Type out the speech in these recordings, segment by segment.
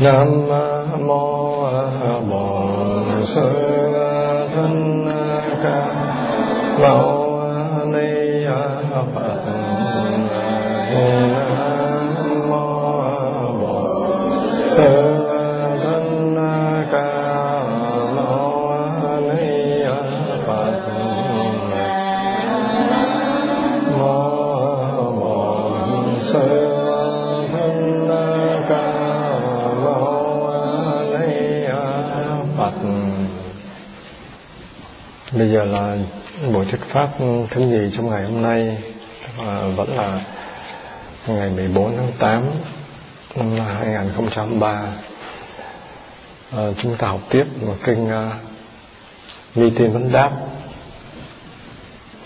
Nam mô Bổn Sư Thích Ca Mâu Ni Phật. Giờ là buổi thuyết pháp thứ nhì trong ngày hôm nay à, vẫn là ngày 14 tháng 8 năm 2003 à, ờ, chúng ta học tiếp một kinh uh, ni tiên vấn đáp.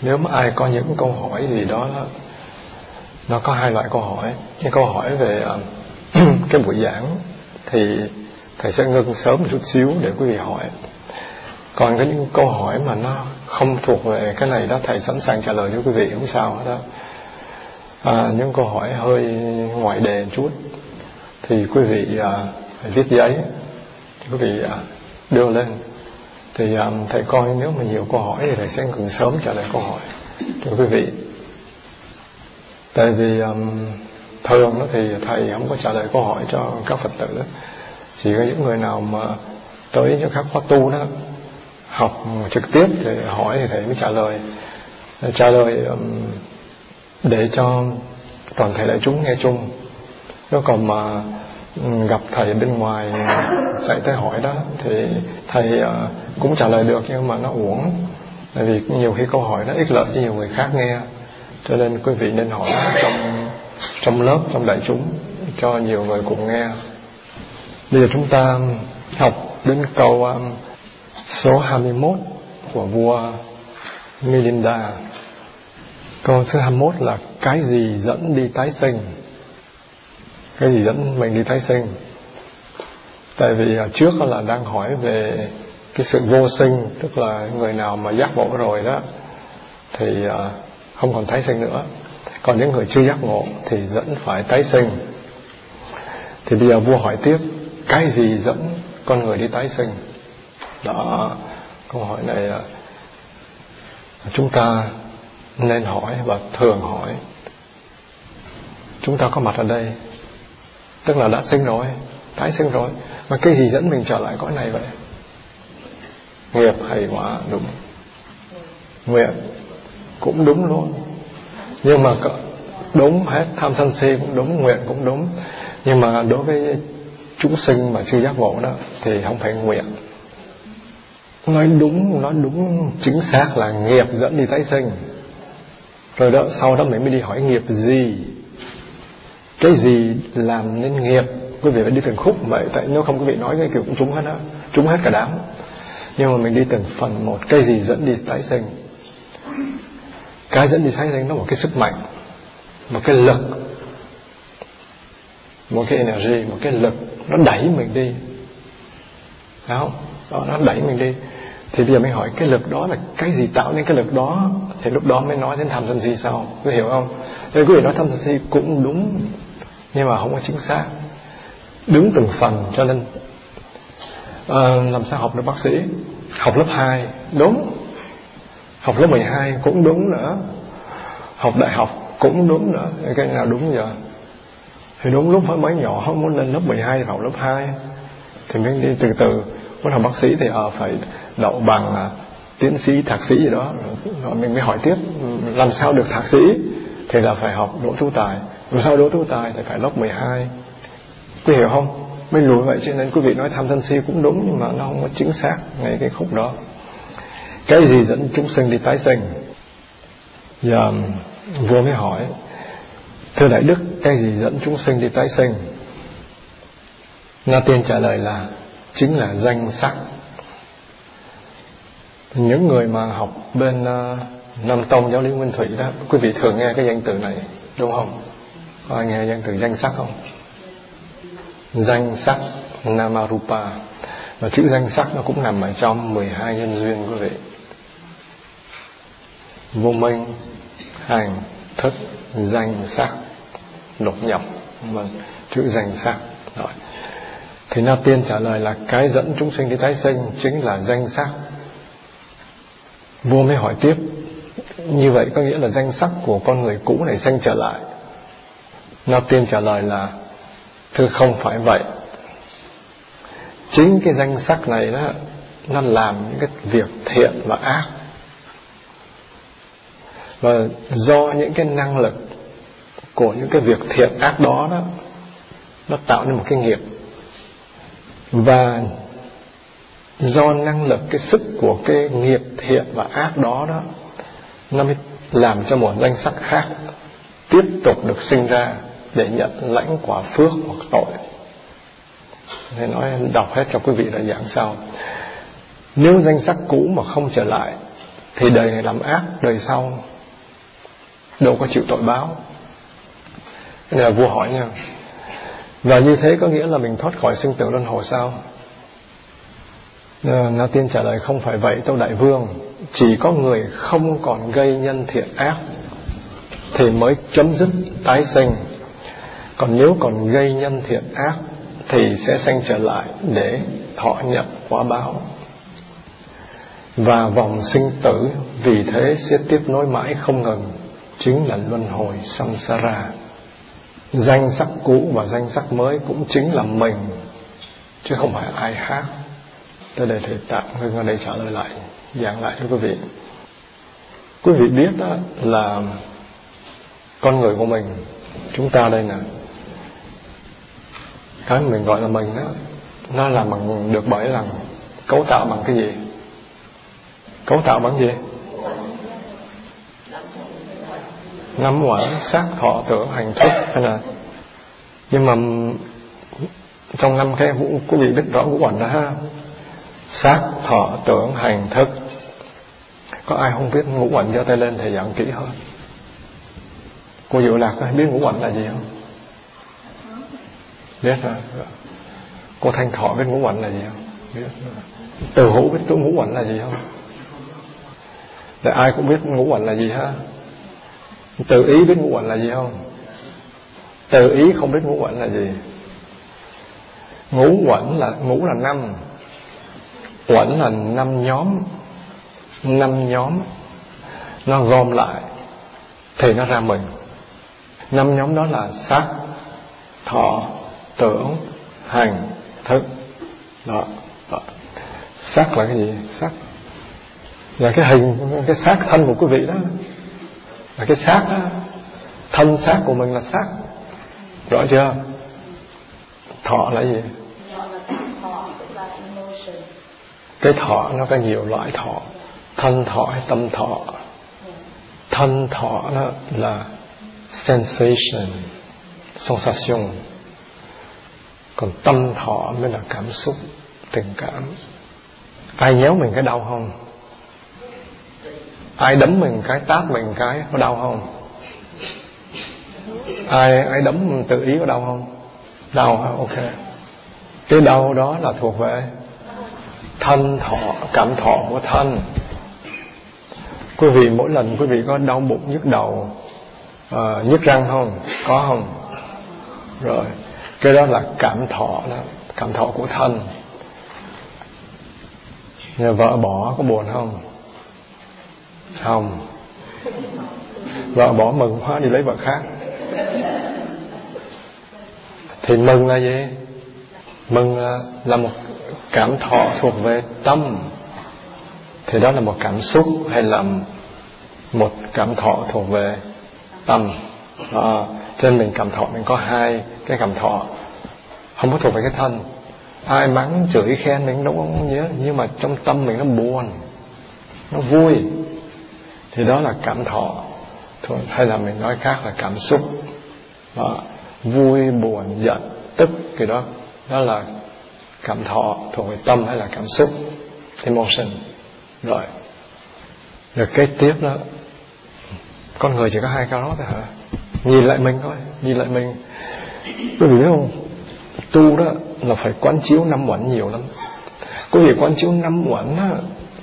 Nếu mà ai có những câu hỏi gì đó nó có hai loại câu hỏi. Những câu hỏi về uh, cái buổi giảng thì thầy sẽ ngưng sớm một chút xíu để quý vị hỏi còn có những câu hỏi mà nó không thuộc về cái này đó thầy sẵn sàng trả lời cho quý vị không sao hết đó à, những câu hỏi hơi ngoại đề chút thì quý vị à, phải viết giấy. Quý vị à, đưa lên. Thì à, thầy coi nếu mà nhiều câu hỏi thì thầy sẽ cần sớm trả lời câu hỏi. Cho quý vị tại vì à, thường đó thì thầy không có trả lời câu hỏi cho các phật tử. Chỉ có những người nào mà tới những các khóa tu đó học trực tiếp thì hỏi thì thầy mới trả lời. Trả lời um, để cho toàn thể đại chúng nghe chung. Nếu còn mà um, gặp thầy bên ngoài chạy tới hỏi đó, thì thầy à, cũng trả lời được nhưng mà nó uổng. Tại vì nhiều khi câu hỏi nó ích lợi cho nhiều người khác nghe. Cho nên quý vị nên hỏi trong trong lớp, trong đại chúng cho nhiều người cùng nghe. Bây giờ chúng ta học đến câu um, số 21 của vua Milinda. Câu thứ 21 là cái gì dẫn đi tái sinh? Cái gì dẫn mình đi tái sinh? Tại vì à, trước là đang hỏi về cái sự vô sinh, tức là người nào mà giác ngộ rồi đó, thì à, không còn tái sinh nữa. Còn những người chưa giác ngộ thì dẫn phải tái sinh. Thì bây giờ vua hỏi tiếp, cái gì dẫn con người đi tái sinh? Đó. Câu hỏi này à, chúng ta nên hỏi và thường hỏi. Chúng ta có mặt ở đây, tức là đã sinh rồi, tái sinh rồi, mà cái gì dẫn mình trở lại cõi này vậy? Nghiệp hay quả đúng? Nguyện cũng đúng luôn. Nhưng mà đúng hết, tham sân si cũng đúng, nguyện cũng đúng. Nhưng mà đối với chúng sinh mà chưa giác ngộ đó, thì không phải nguyện nói đúng nói đúng chính xác là nghiệp dẫn đi tái sinh. Rồi đó, sau đó mình mới đi hỏi nghiệp gì? Cái gì làm nên nghiệp? Quý vị phải đi từng khúc vậy tại nếu không quý vị nói cái kiểu cũng trúng hết á, trúng hết cả đám. Nhưng mà mình đi từng phần một, cái gì dẫn đi tái sinh? Cái dẫn đi tái sinh nó một cái sức mạnh, một cái lực, một cái energy, một cái lực, nó đẩy mình đi. Phải không? Đó, nó đẩy mình đi. Thì bây giờ mới hỏi cái lực đó là cái gì tạo nên cái lực đó? Thì lúc đó mới nói đến tham sân si sau có hiểu không? Thế quý vị nói tham sân si cũng đúng nhưng mà không có chính xác. Đứng từng phần cho nên uh, làm sao học được bác sĩ? Học lớp 2 đúng. Học lớp 12 cũng đúng nữa. Học đại học cũng đúng nữa. Cái nào đúng giờ? Thì đúng lúc mới nhỏ không muốn lên lớp 12 thì học lớp 2 thì mới đi từ từ muốn học bác sĩ thì ờ phải đậu bằng à, tiến sĩ thạc sĩ gì đó. Rồi mình mới hỏi tiếp làm sao được thạc sĩ? Thì là phải học đỗ tú tài. Làm sao đỗ tú tài thì phải lớp 12 quý hiểu không? Mới lùi vậy cho nên quý vị nói tham sân si cũng đúng nhưng mà nó không có chính xác ngay cái khúc đó. Cái gì dẫn chúng sinh đi tái sinh? Giờ vua mới hỏi thưa đại đức cái gì dẫn chúng sinh đi tái sinh? Na tiên trả lời là chính là danh sắc. Những người mà học bên uh, Nam Tông giáo lý Nguyên Thủy đó quý vị thường nghe cái danh từ này đúng không? Có ai nghe danh từ danh sắc không? Danh sắc Namarupa. Và chữ danh sắc nó cũng nằm ở trong 12 nhân duyên quý vị. Vô minh hành thức danh sắc lục nhập. Vâng chữ danh sắc. Rồi thì Na Tiên trả lời là cái dẫn chúng sinh đi tái sinh chính là danh sắc. Vua mới hỏi tiếp, như vậy có nghĩa là danh sắc của con người cũ này sanh trở lại. Na Tiên trả lời là thưa không phải vậy. Chính cái danh sắc này đó nó làm những cái việc thiện và ác và do những cái năng lực của những cái việc thiện ác đó đó nó tạo nên một cái nghiệp và do năng lực, cái sức của cái nghiệp thiện và ác đó đó, nó mới làm cho một danh sắc khác tiếp tục được sinh ra để nhận lãnh quả phước hoặc tội. Thầy nói, đọc hết cho quý vị là dạng sau. Nếu danh sắc cũ mà không trở lại, Thì đời này làm ác, Đời sau Đâu có chịu tội báo. Nên là vua hỏi nha và như thế có nghĩa là mình thoát khỏi sinh tử luân hồi sao? Ờ, Na Tiên trả lời, không phải vậy, Tâu Đại Vương. Chỉ có người không còn gây nhân thiện ác Thì mới chấm dứt tái sinh. Còn nếu còn gây nhân thiện ác Thì sẽ sanh trở lại Để thọ nhận quả báo. Và vòng sinh tử, Vì thế sẽ tiếp nối mãi không ngừng, Chính là luân hồi samsara. Danh sắc cũ và danh sắc mới Cũng chính là mình, Chứ không phải ai khác. Tới đây thầy tạm ngưng ở đây trả lời lại, Giảng lại cho quý vị. Quý vị biết đó là Con người của mình, Chúng ta đây nè. Cái mình gọi là mình đó, Nó làm bằng được bởi là Cấu tạo bằng cái gì? Cấu tạo bằng gì? Ngắm quả sát thọ tưởng hành thức hay là Nhưng mà Trong năm cái vũ quý vị biết rõ ngũ uẩn đó ha sát thọ tưởng hành thức Có ai không biết ngũ quẩn giơ tay lên thì giảng kỹ hơn Cô Diệu Lạc có biết ngũ quẩn là gì không? Biết rồi Cô Thanh Thọ biết ngũ quẩn là gì không? Biết Từ hữu biết cái ngũ quẩn là gì không? Để ai cũng biết ngũ quẩn là gì ha Tự ý biết ngũ uẩn là gì không? Tự ý không biết ngũ uẩn là gì? Ngũ uẩn là Ngũ là năm. Uẩn là năm nhóm. Năm nhóm. Nó gom lại Thì nó ra mình. Năm nhóm đó là sắc Thọ Tưởng Hành Thức. Đó, đó. Sắc là cái gì? Sắc Là cái hình Cái xác thân của quý vị đó. Là cái xác đó Thân xác của mình là xác. Rõ chưa? Thọ là gì? Cái thọ nó có nhiều loại thọ. Thân thọ hay tâm thọ? Thân thọ nó là Sensation Sensation. Còn tâm thọ mới là cảm xúc, Tình cảm. Ai nhéo mình cái đau không? Ai đấm mình cái tát mình cái Có đau không? Ai ai đấm mình tự ý có đau không? Đau hả? Ok. Cái đau đó là thuộc về thân thọ cảm thọ của thân. Quý vị mỗi lần quý vị có đau bụng nhức đầu à, nhức răng không? Có không? Rồi. Cái đó là cảm thọ đó cảm thọ của thân. Nhà vợ bỏ có buồn không? Không. Vợ bỏ mừng quá đi lấy vợ khác. Thì mừng là gì? Mừng là, là một cảm thọ thuộc về tâm. Thì đó là một cảm xúc hay là một cảm thọ thuộc về tâm. À, cho nên mình cảm thọ mình có hai cái cảm thọ. Không có thuộc về cái thân. Ai mắng chửi khen mình đâu có nhớ nhưng mà trong tâm mình nó buồn nó vui thì đó là cảm thọ. Thôi, hay là mình nói khác là cảm xúc. Đó. vui buồn giận tức cái đó đó là cảm thọ thuộc về tâm hay là cảm xúc emotion. Rồi. Rồi kế tiếp đó con người chỉ có hai cái đó thôi hả? Nhìn lại mình thôi nhìn lại mình. Quý vị biết không? Tu đó là phải quán chiếu năm uẩn nhiều lắm. Quý vị quán chiếu năm uẩn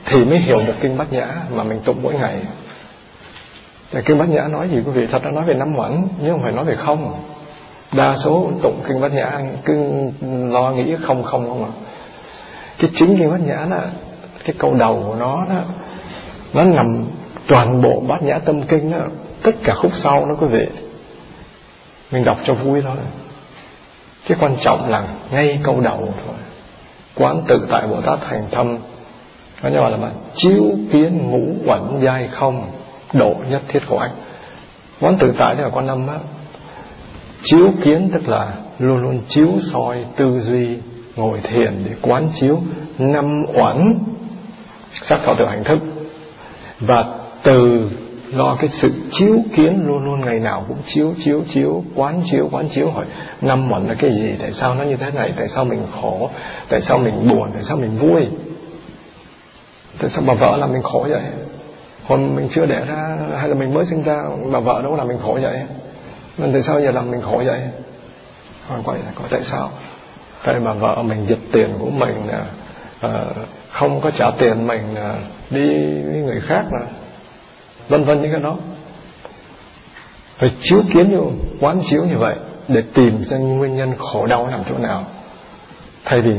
thì mới hiểu được kinh bát nhã mà mình tụng mỗi ngày. Dạ, kinh bát nhã nói gì quý vị? Thật ra nói về năm uẩn nhưng không phải nói về không. Đa số tụng kinh bát nhã, cứ lo nghĩ không không không à. Cái chính kinh bát nhã đó, cái câu đầu của nó đó, nó nằm toàn bộ bát nhã tâm kinh đó, tất cả khúc sau đó quý vị. Mình đọc cho vui thôi. Cái quan trọng là ngay câu đầu thôi. Quán tự tại bồ tát thành thâm. Nó nhỏ là mà chiếu kiến ngũ quẩn dai không? Độ nhất thiết của anh. Quán tự tại đó là quan âm á. Chiếu kiến tức là luôn luôn chiếu soi tư duy, ngồi thiền để quán chiếu năm uẩn sắc thọ tự hành thức. Và từ lo cái sự chiếu kiến luôn luôn ngày nào cũng chiếu chiếu chiếu, quán chiếu quán chiếu, hỏi năm uẩn là cái gì, tại sao nó như thế này, tại sao mình khổ, tại sao mình buồn, tại sao mình vui? Tại sao bà vợ làm mình khổ vậy? Con mình chưa đẻ ra hay là mình mới sinh ra mà vợ đâu làm mình khổ vậy? Nên tại sao giờ làm mình khổ vậy? Hỏi quay là tại sao? Tại mà vợ mình giật tiền của mình à, không có trả tiền mình à, đi với người khác nè vân vân những cái đó. Phải chiếu kiến như quán chiếu như vậy để tìm ra nguyên nhân khổ đau nằm chỗ nào. Thay vì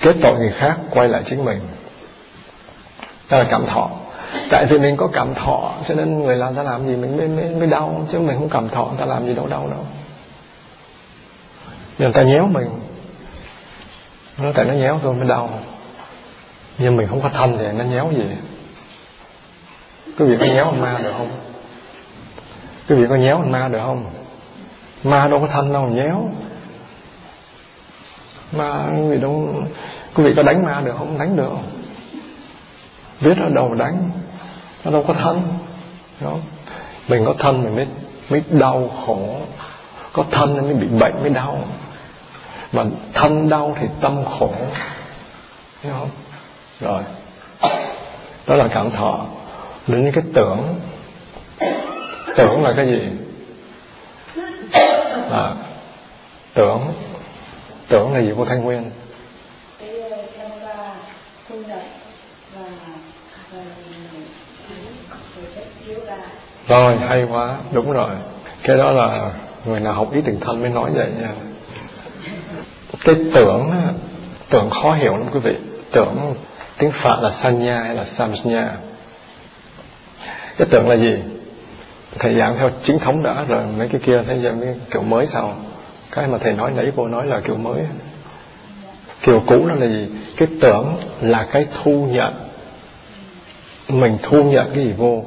kết tội người khác quay lại chính mình. Đó là cảm thọ tại vì mình có cảm thọ cho nên người làm ta làm gì mình mới, mới, mới đau chứ mình không cảm thọ ta làm gì đâu đau đâu. Người ta nhéo mình. Nó tại nó nhéo thôi mới đau. Nhưng mình không có thân thì nó nhéo gì? Quý vị có nhéo ma được không? Quý vị có nhéo ma được không? Ma đâu có thân đâu nhéo. Ma quý vị đâu quý vị có đánh ma được không? Đánh được. Biết ở đầu đánh nó đâu có thân đó. mình có thân mình mới mới đau khổ. Có thân nên mới bị bệnh mới đau. Mà thân đau thì tâm khổ hiểu không? Rồi. Đó là cảm thọ. Đến những cái tưởng. Tưởng là cái gì? À, tưởng. Tưởng là gì của thanh nguyên? Rồi, hay quá. Đúng rồi. Cái đó là người nào học ý tình thân mới nói vậy nha. Cái tưởng tưởng khó hiểu lắm quý vị. Tưởng tiếng phạn là sanya hay là samnya cái tưởng là gì? Thầy giảng theo chính thống đã rồi, mấy cái kia thấy giờ mấy kiểu mới sao? Cái mà thầy nói nãy cô nói là kiểu mới. Kiểu cũ đó là gì? Cái tưởng là cái thu nhận. Mình thu nhận cái gì vô?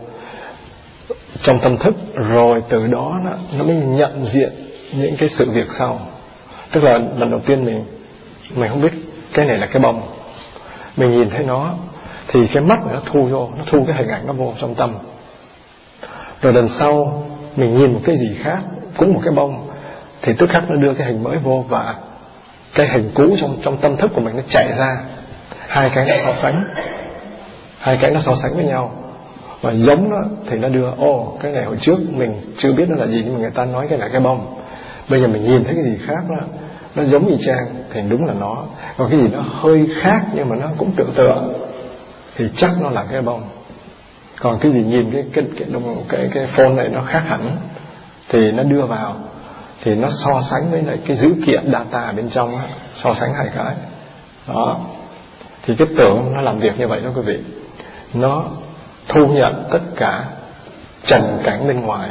Trong tâm thức rồi từ đó nó, nó mới nhận diện những cái sự việc sau. Tức là lần đầu tiên mình mình không biết cái này là cái bông mình nhìn thấy nó thì cái mắt nó thu vô nó thu cái hình ảnh nó vô trong tâm. Rồi lần sau mình nhìn một cái gì khác cũng một cái bông thì tức khắc nó đưa cái hình mới vô và cái hình cũ trong trong tâm thức của mình nó chạy ra. Hai cái nó so sánh. Hai cái nó so sánh với nhau và giống đó thì nó đưa ô oh, cái này hồi trước mình chưa biết nó là gì nhưng mà người ta nói cái là cái bông. Bây giờ mình nhìn thấy cái gì khác đó nó giống như trang thì đúng là nó. Còn cái gì nó hơi khác nhưng mà nó cũng tự tựa thì chắc nó là cái bông. Còn cái gì nhìn cái cái cái cái, cái, phone này nó khác hẳn thì nó đưa vào thì nó so sánh với lại cái dữ kiện data bên trong đó, so sánh hai cái. Đó. Thì cái tưởng nó làm việc như vậy đó quý vị. Nó thu nhận tất cả trần cảnh bên ngoài.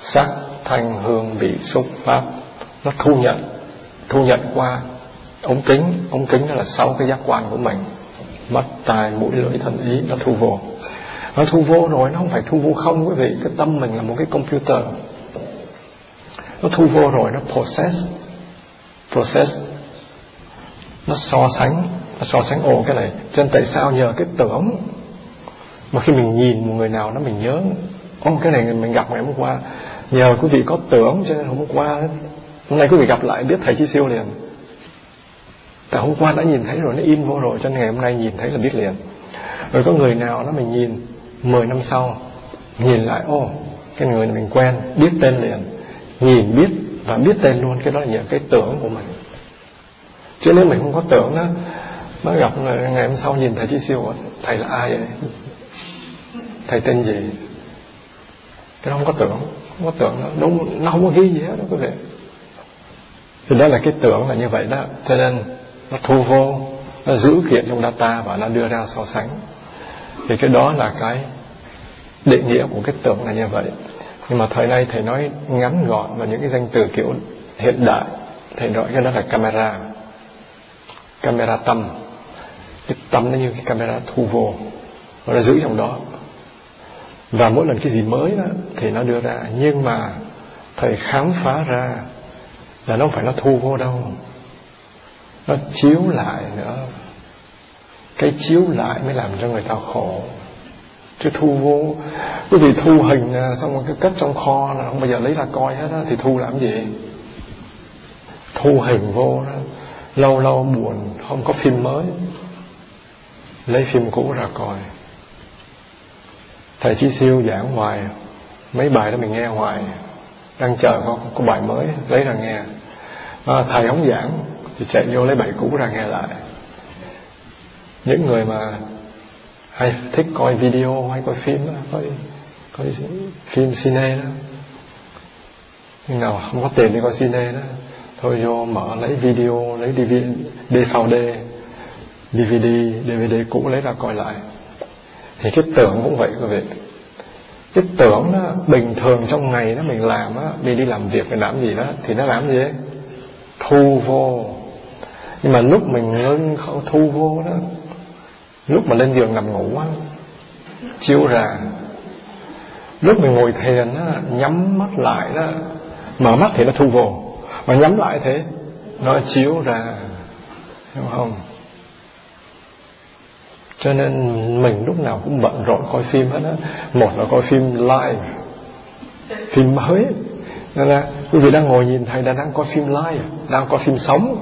Sắc, thanh, hương, vị, xúc, pháp, nó thu nhận thu nhận qua ống kính. Ống kính đó là sáu cái giác quan của mình. Mắt, tai, mũi, lưỡi thân ý, nó thu vô. Nó thu vô rồi, nó không phải thu vô không, quý vị. Cái tâm mình là một cái computer. Nó thu vô rồi, nó process. Process. Nó so sánh. Nó so sánh, ồ, cái này cho nên tại sao nhờ cái tưởng mà khi mình nhìn một người nào đó, mình nhớ, ô, cái này mình gặp ngày hôm qua. Nhờ quý vị có tưởng cho nên hôm qua, hôm nay quý vị gặp lại biết thầy chi siêu liền. Tại hôm qua đã nhìn thấy rồi, nó in vô rồi, cho nên ngày hôm nay nhìn thấy là biết liền. Rồi có người nào đó mình nhìn 10 năm sau, nhìn lại, ô, cái người này mình quen, biết tên liền. Nhìn biết và biết tên luôn, cái đó là nhờ cái tưởng của mình. Chứ nếu mình không có tưởng đó. Nó gặp ngày hôm sau nhìn thầy chi siêu, thầy là ai vậy? Thầy tên gì? Cái đó không có tưởng không có tưởng nó đúng nó không có ghi gì hết đó quý vị. Thì đó là cái tưởng là như vậy đó. Cho nên nó thu vô nó giữ kiện trong data và nó đưa ra so sánh. Thì cái đó là cái định nghĩa của cái tưởng là như vậy. Nhưng mà thời nay thầy nói ngắn gọn và những cái danh từ kiểu hiện đại thầy nói cái đó là camera. Camera tâm cái tâm nó như cái camera thu vô. Và nó giữ trong đó và mỗi lần cái gì mới đó thì nó đưa ra. Nhưng mà thầy khám phá ra là nó không phải nó thu vô đâu. Nó chiếu lại nữa. Cái chiếu lại mới làm cho người ta khổ. Chứ thu vô quý vị thu hình à, xong rồi cái cất trong kho là không bao giờ lấy ra coi hết á, thì thu làm gì? Thu hình vô đó. Lâu lâu buồn, không có phim mới. Lấy phim cũ ra coi thầy chỉ siêu giảng hoài mấy bài đó mình nghe hoài đang chờ có, có bài mới lấy ra nghe. À, thầy không giảng thì chạy vô lấy bài cũ ra nghe lại. Những người mà hay thích coi video hay coi phim đó, coi, coi phim cine đó nhưng nào không có tiền đi coi cine đó thôi vô mở lấy video lấy DVD, DVD DVD DVD cũ lấy ra coi lại thì cái tưởng cũng vậy, quý vị. Cái tưởng đó, bình thường trong ngày đó mình làm á đi đi làm việc mình làm gì đó, thì nó làm gì? Thu vô. Nhưng mà lúc mình ngưng không thu vô đó, lúc mà lên giường nằm ngủ á, chiếu ra. Lúc mình ngồi thiền á, nhắm mắt lại đó, mở mắt thì nó thu vô. Mà nhắm lại thế, nó chiếu ra. Hiểu không? Cho nên mình lúc nào cũng bận rộn coi phim hết á. Một là coi phim live phim mới. Nên là quý vị đang ngồi nhìn thầy đang đang coi phim live đang coi phim sống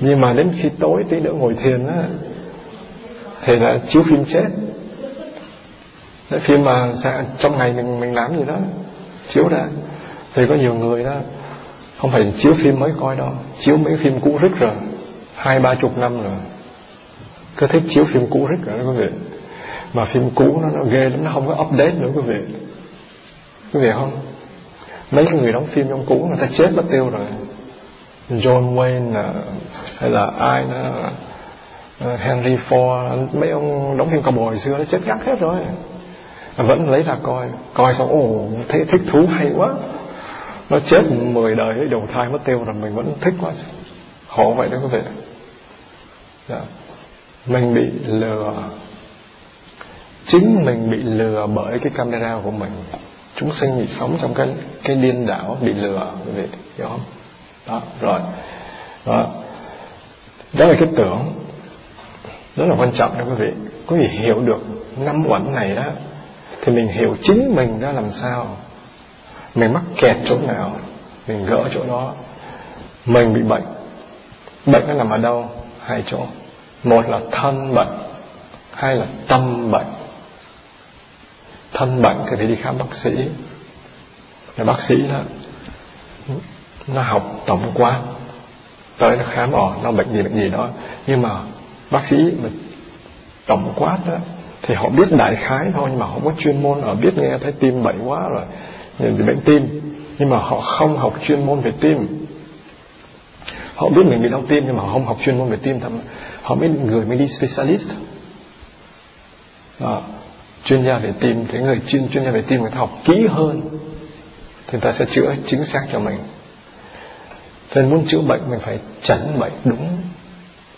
nhưng mà đến khi tối tí nữa ngồi thiền á thì là chiếu phim chết. Đấy, phim mà trong ngày mình mình làm gì đó chiếu ra. Thì có nhiều người đó không phải chiếu phim mới coi đâu chiếu mấy phim cũ rứt rồi hai ba chục năm rồi cứ thích chiếu phim cũ rứt rồi đó quý vị. Mà phim cũ nó, nó ghê lắm nó không có update nữa quý vị. Quý vị không? Mấy cái người đóng phim trong cũ người ta chết mất tiêu rồi. John Wayne hay là ai nữa? Ờ, Henry Ford mấy ông đóng phim cowboy xưa nó chết gắt hết rồi. Vẫn lấy ra coi coi xong ồ thấy thích thú hay quá. Nó chết mười đời ấy đầu thai mất tiêu rồi mình vẫn thích quá. Khổ vậy đó quý vị. Dạ mình bị lừa. Chính mình bị lừa bởi cái camera của mình. Chúng sinh bị sống trong cái cái điên đảo bị lừa, quý vị hiểu không? Đó, rồi. Đó. Đó là cái tưởng. Rất là quan trọng đó, quý vị. Có thể hiểu được năm uẩn này đó thì mình hiểu chính mình đó làm sao. Mình mắc kẹt chỗ nào, mình gỡ chỗ đó. Mình bị bệnh. Bệnh nó nằm ở đâu? Hai chỗ một là thân bệnh, hai là tâm bệnh. Thân bệnh thì phải đi khám bác sĩ. Là bác sĩ đó, nó học tổng quát, tới nó khám ở nó bệnh gì bệnh gì đó. Nhưng mà bác sĩ mà tổng quát đó, thì họ biết đại khái thôi, nhưng mà họ có chuyên môn. Ở biết nghe thấy tim bệnh quá rồi, nhìn thì bệnh tim. Nhưng mà họ không học chuyên môn về tim. Họ biết mình bị đau tim, nhưng mà họ không học chuyên môn về tim thậm họ mới người mới đi specialist. Đó. chuyên gia về tim thì người chuyên chuyên gia về tim người ta học kỹ hơn, thì người ta sẽ chữa chính xác cho mình. Cho nên muốn chữa bệnh, mình phải chẩn bệnh đúng.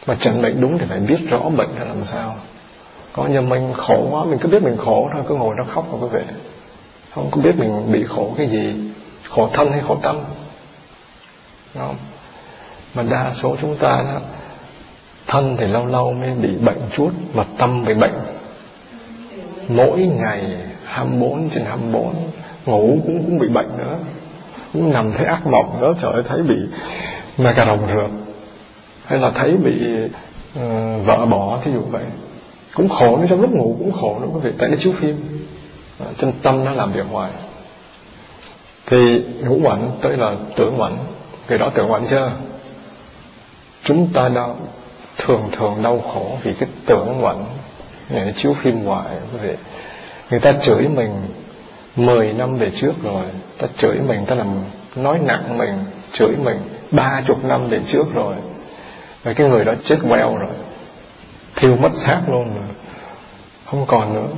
Mà chẩn bệnh đúng thì phải biết rõ bệnh là làm sao. Có nhà mình khổ quá, mình cứ biết mình khổ thôi, cứ ngồi đó khóc rồi quý vị không có biết mình bị khổ cái gì, khổ thân hay khổ tâm. Đúng không mà đa số chúng ta đó thân thì lâu lâu mới bị bệnh chút mà tâm bị bệnh. Mỗi ngày 24 trên 24 ngủ cũng cũng bị bệnh nữa. Cũng nằm thấy ác mộng nữa trời ơi thấy bị mà cà rồng rượt hay là thấy bị uh, vợ bỏ thí dụ vậy. Cũng khổ nữa trong lúc ngủ cũng khổ nữa quý vị. Tại nó chiếu phim à, chân tâm nó làm việc hoài. Thì ngũ quẩn tới là tưởng quẩn người đó tưởng quẩn chưa? Chúng ta đã thường thường đau khổ vì cái tưởng uẩn này chiếu phim hoài quý vị người ta chửi mình mười năm về trước rồi, ta chửi mình, ta làm nói nặng mình, chửi mình ba chục năm về trước rồi. Và cái người đó chết queo rồi, thiêu mất xác luôn rồi, không còn nữa.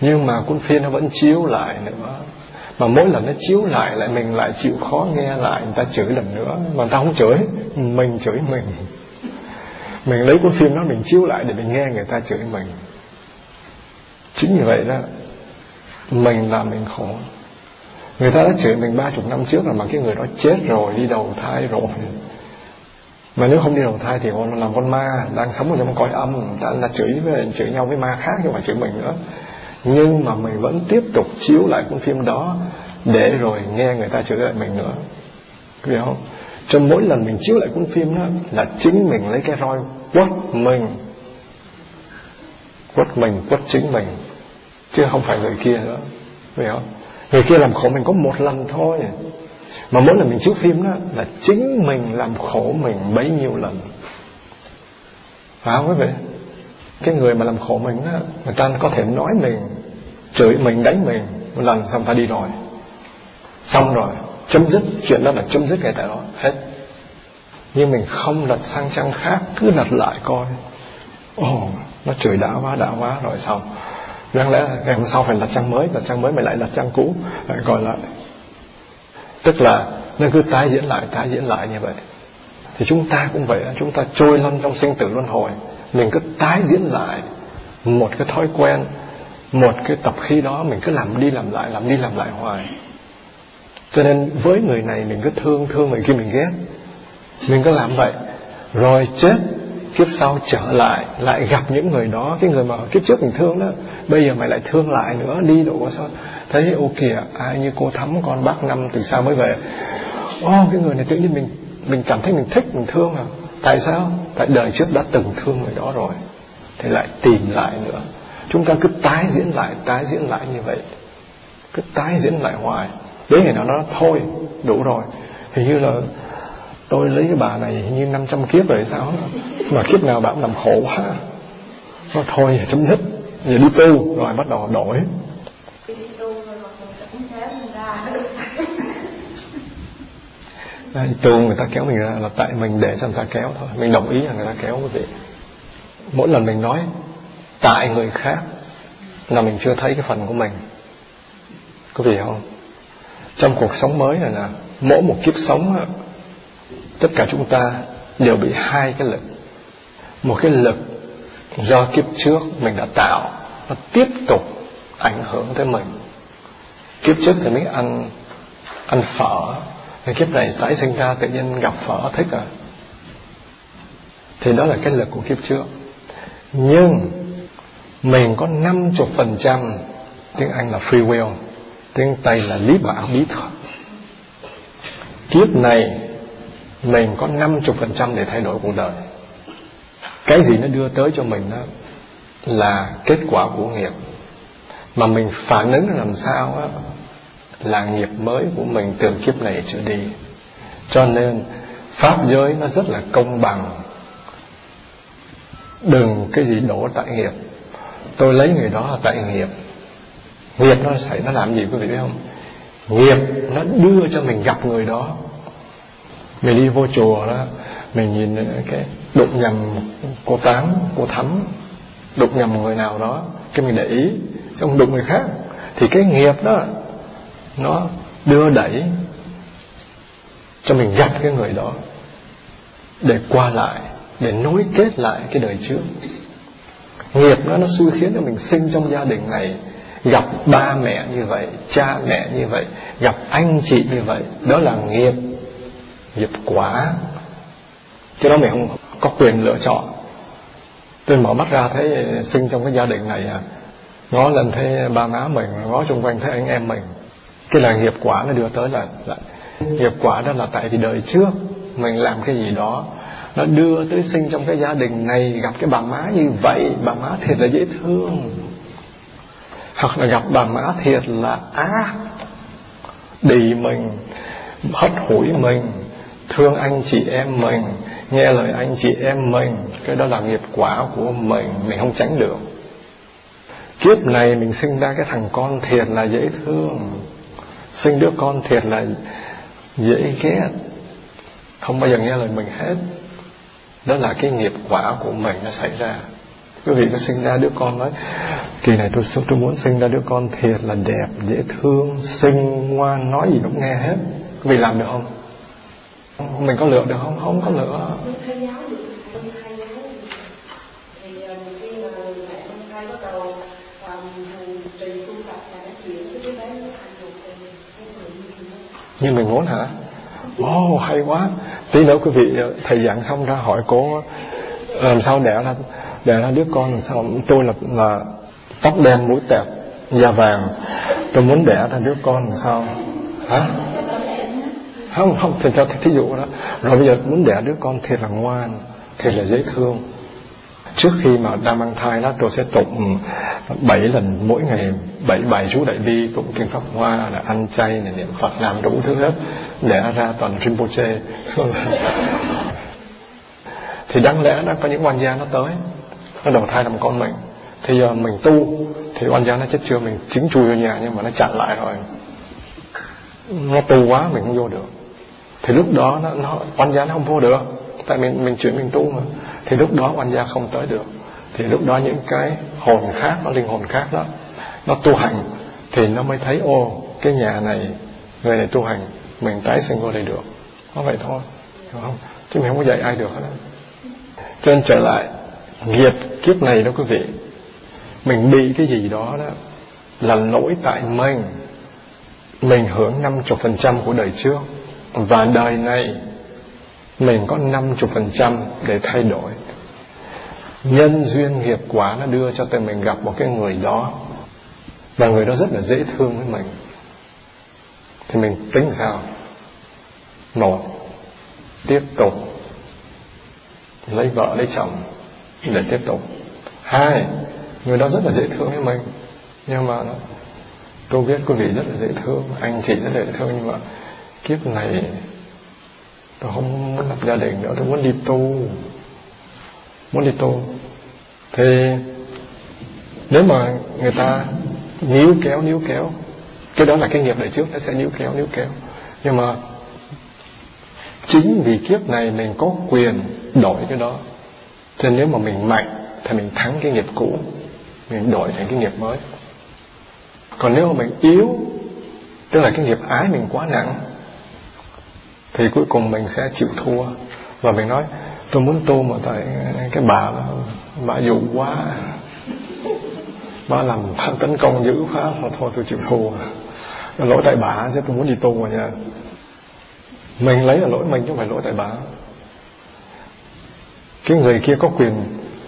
Nhưng mà cuốn phim nó vẫn chiếu lại nữa. Mà mỗi lần nó chiếu lại lại mình lại chịu khó nghe lại, người ta chửi lần nữa. Mà ta không chửi, mình chửi mình mình lấy cuốn phim đó mình chiếu lại để mình nghe người ta chửi mình. Chính vì vậy đó, mình là mình khổ. Người ta đã chửi mình ba chục năm trước rồi mà cái người đó chết rồi, đi đầu thai rồi. Mà nếu không đi đầu thai thì con làm con ma đang sống ở trong cõi âm ta là chửi với chửi nhau với ma khác nhưng mà chửi mình nữa. Nhưng mà mình vẫn tiếp tục chiếu lại cuốn phim đó để rồi nghe người ta chửi lại mình nữa. Hiểu không? Trong mỗi lần mình chiếu lại cuốn phim đó là chính mình lấy cái roi quất mình. Quất mình, quất chính mình. Chứ không phải người kia nữa. Hiểu không? Người kia làm khổ mình có một lần thôi. Mà mỗi lần mình chiếu phim đó là chính mình làm khổ mình bấy nhiêu lần. Phải không quý vị? Cái người mà làm khổ mình đó, người ta có thể nói mình, chửi mình, đánh mình. Một lần xong ta đi rồi. Xong rồi chấm dứt chuyện đó là chấm dứt ngay tại đó. Hết. Nhưng mình không lật sang trang khác cứ lật lại coi. Ồ oh, nó chửi đã quá đã quá rồi xong. Đáng lẽ ngày hôm sau phải lật trang mới lật trang mới mày lại lật trang cũ lại gọi lại. Tức là nó cứ tái diễn lại tái diễn lại như vậy. Thì chúng ta cũng vậy chúng ta trôi lăn trong sinh tử luân hồi. Mình cứ tái diễn lại một cái thói quen một cái tập khí đó mình cứ làm đi làm lại làm đi làm lại hoài cho nên với người này mình cứ thương thương người kia mình ghét. Mình cứ làm vậy. Rồi chết kiếp sau trở lại lại gặp những người đó. Cái người mà kiếp trước mình thương đó bây giờ mày lại thương lại nữa đi độ có sao thấy ô kìa ai như cô thắm con bác năm từ sao mới về. Ô oh, cái người này tự nhiên mình mình cảm thấy mình thích mình thương à. Tại sao? Tại đời trước đã từng thương người đó rồi thì lại tìm lại nữa. Chúng ta cứ tái diễn lại tái diễn lại như vậy. Cứ tái diễn lại hoài đến ngày nào nó thôi đủ rồi. Thì như là tôi lấy cái bà này như 500 kiếp rồi sao mà kiếp nào bà cũng làm khổ quá. Nó thôi chấm dứt. Giờ đi tu rồi bắt đầu đổi. Đấy, tu người ta kéo mình ra là tại mình để cho người ta kéo thôi. Mình đồng ý là người ta kéo quý vị mỗi lần mình nói tại người khác là mình chưa thấy cái phần của mình. Có vị không? Trong cuộc sống mới này là mỗi một kiếp sống tất cả chúng ta đều bị hai cái lực. Một cái lực do kiếp trước mình đã tạo, nó tiếp tục ảnh hưởng tới mình. Kiếp trước thì mình ăn ăn phở. Thì kiếp này tái sinh ra tự nhiên gặp phở thích à thì đó là cái lực của kiếp trước. Nhưng mình có 50% tiếng Anh là free will tiếng Tây là lý bảo bí thuật kiếp này, mình có 50% để thay đổi cuộc đời. Cái gì nó đưa tới cho mình đó là kết quả của nghiệp. Mà mình phản ứng làm sao á là nghiệp mới của mình từ kiếp này trở đi. Cho nên, pháp giới nó rất là công bằng. Đừng cái gì đổ tại nghiệp. Tôi lấy người đó là tại nghiệp nghiệp nó xảy, nó làm gì quý vị biết không? Nghiệp nó đưa cho mình gặp người đó. Mình đi vô chùa đó, mình nhìn cái đụng nhầm cô tám, cô thắm, đụng nhầm người nào đó, cái mình để ý, xong đụng người khác. Thì cái nghiệp đó, nó đưa đẩy cho mình gặp cái người đó để qua lại, để nối kết lại cái đời trước. Nghiệp nó nó xui khiến cho mình sinh trong gia đình này gặp ba mẹ như vậy cha mẹ như vậy gặp anh chị như vậy đó là nghiệp nghiệp quả. Chứ đó mình không có quyền lựa chọn. Tôi mở mắt ra thấy sinh trong cái gia đình này à, ngó lên thấy ba má mình ngó xung quanh thấy anh em mình. Cái là nghiệp quả nó đưa tới là, là nghiệp quả đó là tại vì đời trước mình làm cái gì đó nó đưa tới sinh trong cái gia đình này gặp cái bà má như vậy bà má thiệt là dễ thương hoặc là gặp bà má thiệt là ác đì mình hất hủi mình, thương anh chị em mình, nghe lời anh chị em mình, cái đó là nghiệp quả của mình mình không tránh được. Kiếp này mình sinh ra cái thằng con thiệt là dễ thương, sinh đứa con thiệt là dễ ghét, không bao giờ nghe lời mình hết. Đó là cái nghiệp quả của mình nó xảy ra quý vị có sinh ra đứa con nói kỳ này tôi tôi muốn sinh ra đứa con thiệt là đẹp dễ thương xinh ngoan nói gì cũng nghe hết. Quý vị làm được không? Mình có lựa được không? Không có lựa. Như mình muốn hả? Oh, hay quá. Tí nữa quý vị thầy giảng xong ra hỏi cô làm sao đẻ ra đẻ ra đứa con làm sao? Tôi là là tóc đen, mũi tẹp da vàng. Tôi muốn đẻ ra đứa con làm sao? Hả? Không không, thì cho thí dụ đó. Rồi bây giờ muốn đẻ đứa con thì là ngoan, thì là dễ thương. Trước khi mà đang mang thai đó, tôi sẽ tụng bảy lần mỗi ngày, bảy bài chú đại bi, tụng kinh pháp hoa, là ăn chay là niệm phật làm đủ thứ hết. Để ra toàn rinpoche. Thì đáng lẽ nó có những quan gia nó tới nó đầu thai làm con mình thì giờ mình tu thì oan gia nó chết chưa mình chính chui vô nhà nhưng mà nó chặn lại rồi. Nó tu quá mình không vô được. Thì lúc đó nó, nó oan gia nó không vô được. Tại mình mình chuyển mình tu mà. Thì lúc đó oan gia không tới được. Thì lúc đó những cái hồn khác nó linh hồn khác đó nó tu hành thì nó mới thấy ô cái nhà này người này tu hành mình tái sinh vô đây được. Nó vậy thôi hiểu không? Chứ mình không có dạy ai được hết. Cho nên trở lại nghiệp kiếp này đó quý vị, mình bị cái gì đó đó là lỗi tại mình. Mình hưởng 50% của đời trước. Và đời này, mình có 50% để thay đổi. Nhân duyên nghiệp quả nó đưa cho tới mình gặp một cái người đó. Và người đó rất là dễ thương với mình. Thì mình tính sao? Một, tiếp tục lấy vợ lấy chồng để tiếp tục. Hai người đó rất là dễ thương với mình. Nhưng mà tôi biết quý vị rất là dễ thương anh chị rất là dễ thương nhưng mà kiếp này tôi không muốn lập gia đình nữa tôi muốn đi tu. Muốn đi tu. Thì nếu mà người ta níu kéo níu kéo cái đó là cái nghiệp đời trước nó sẽ níu kéo níu kéo. Nhưng mà chính vì kiếp này mình có quyền đổi cái đó cho nên nếu mà mình mạnh thì mình thắng cái nghiệp cũ, mình đổi thành cái nghiệp mới. Còn nếu mà mình yếu, tức là cái nghiệp ái mình quá nặng, thì cuối cùng mình sẽ chịu thua. Và mình nói, tôi muốn tu mà tại cái bà đó bà dụ quá, bà làm tấn công dữ quá, mà thôi tôi chịu thua. Lỗi tại bà chứ tôi muốn đi tu mà nha. Mình lấy là lỗi mình chứ không phải lỗi tại bà cái người kia có quyền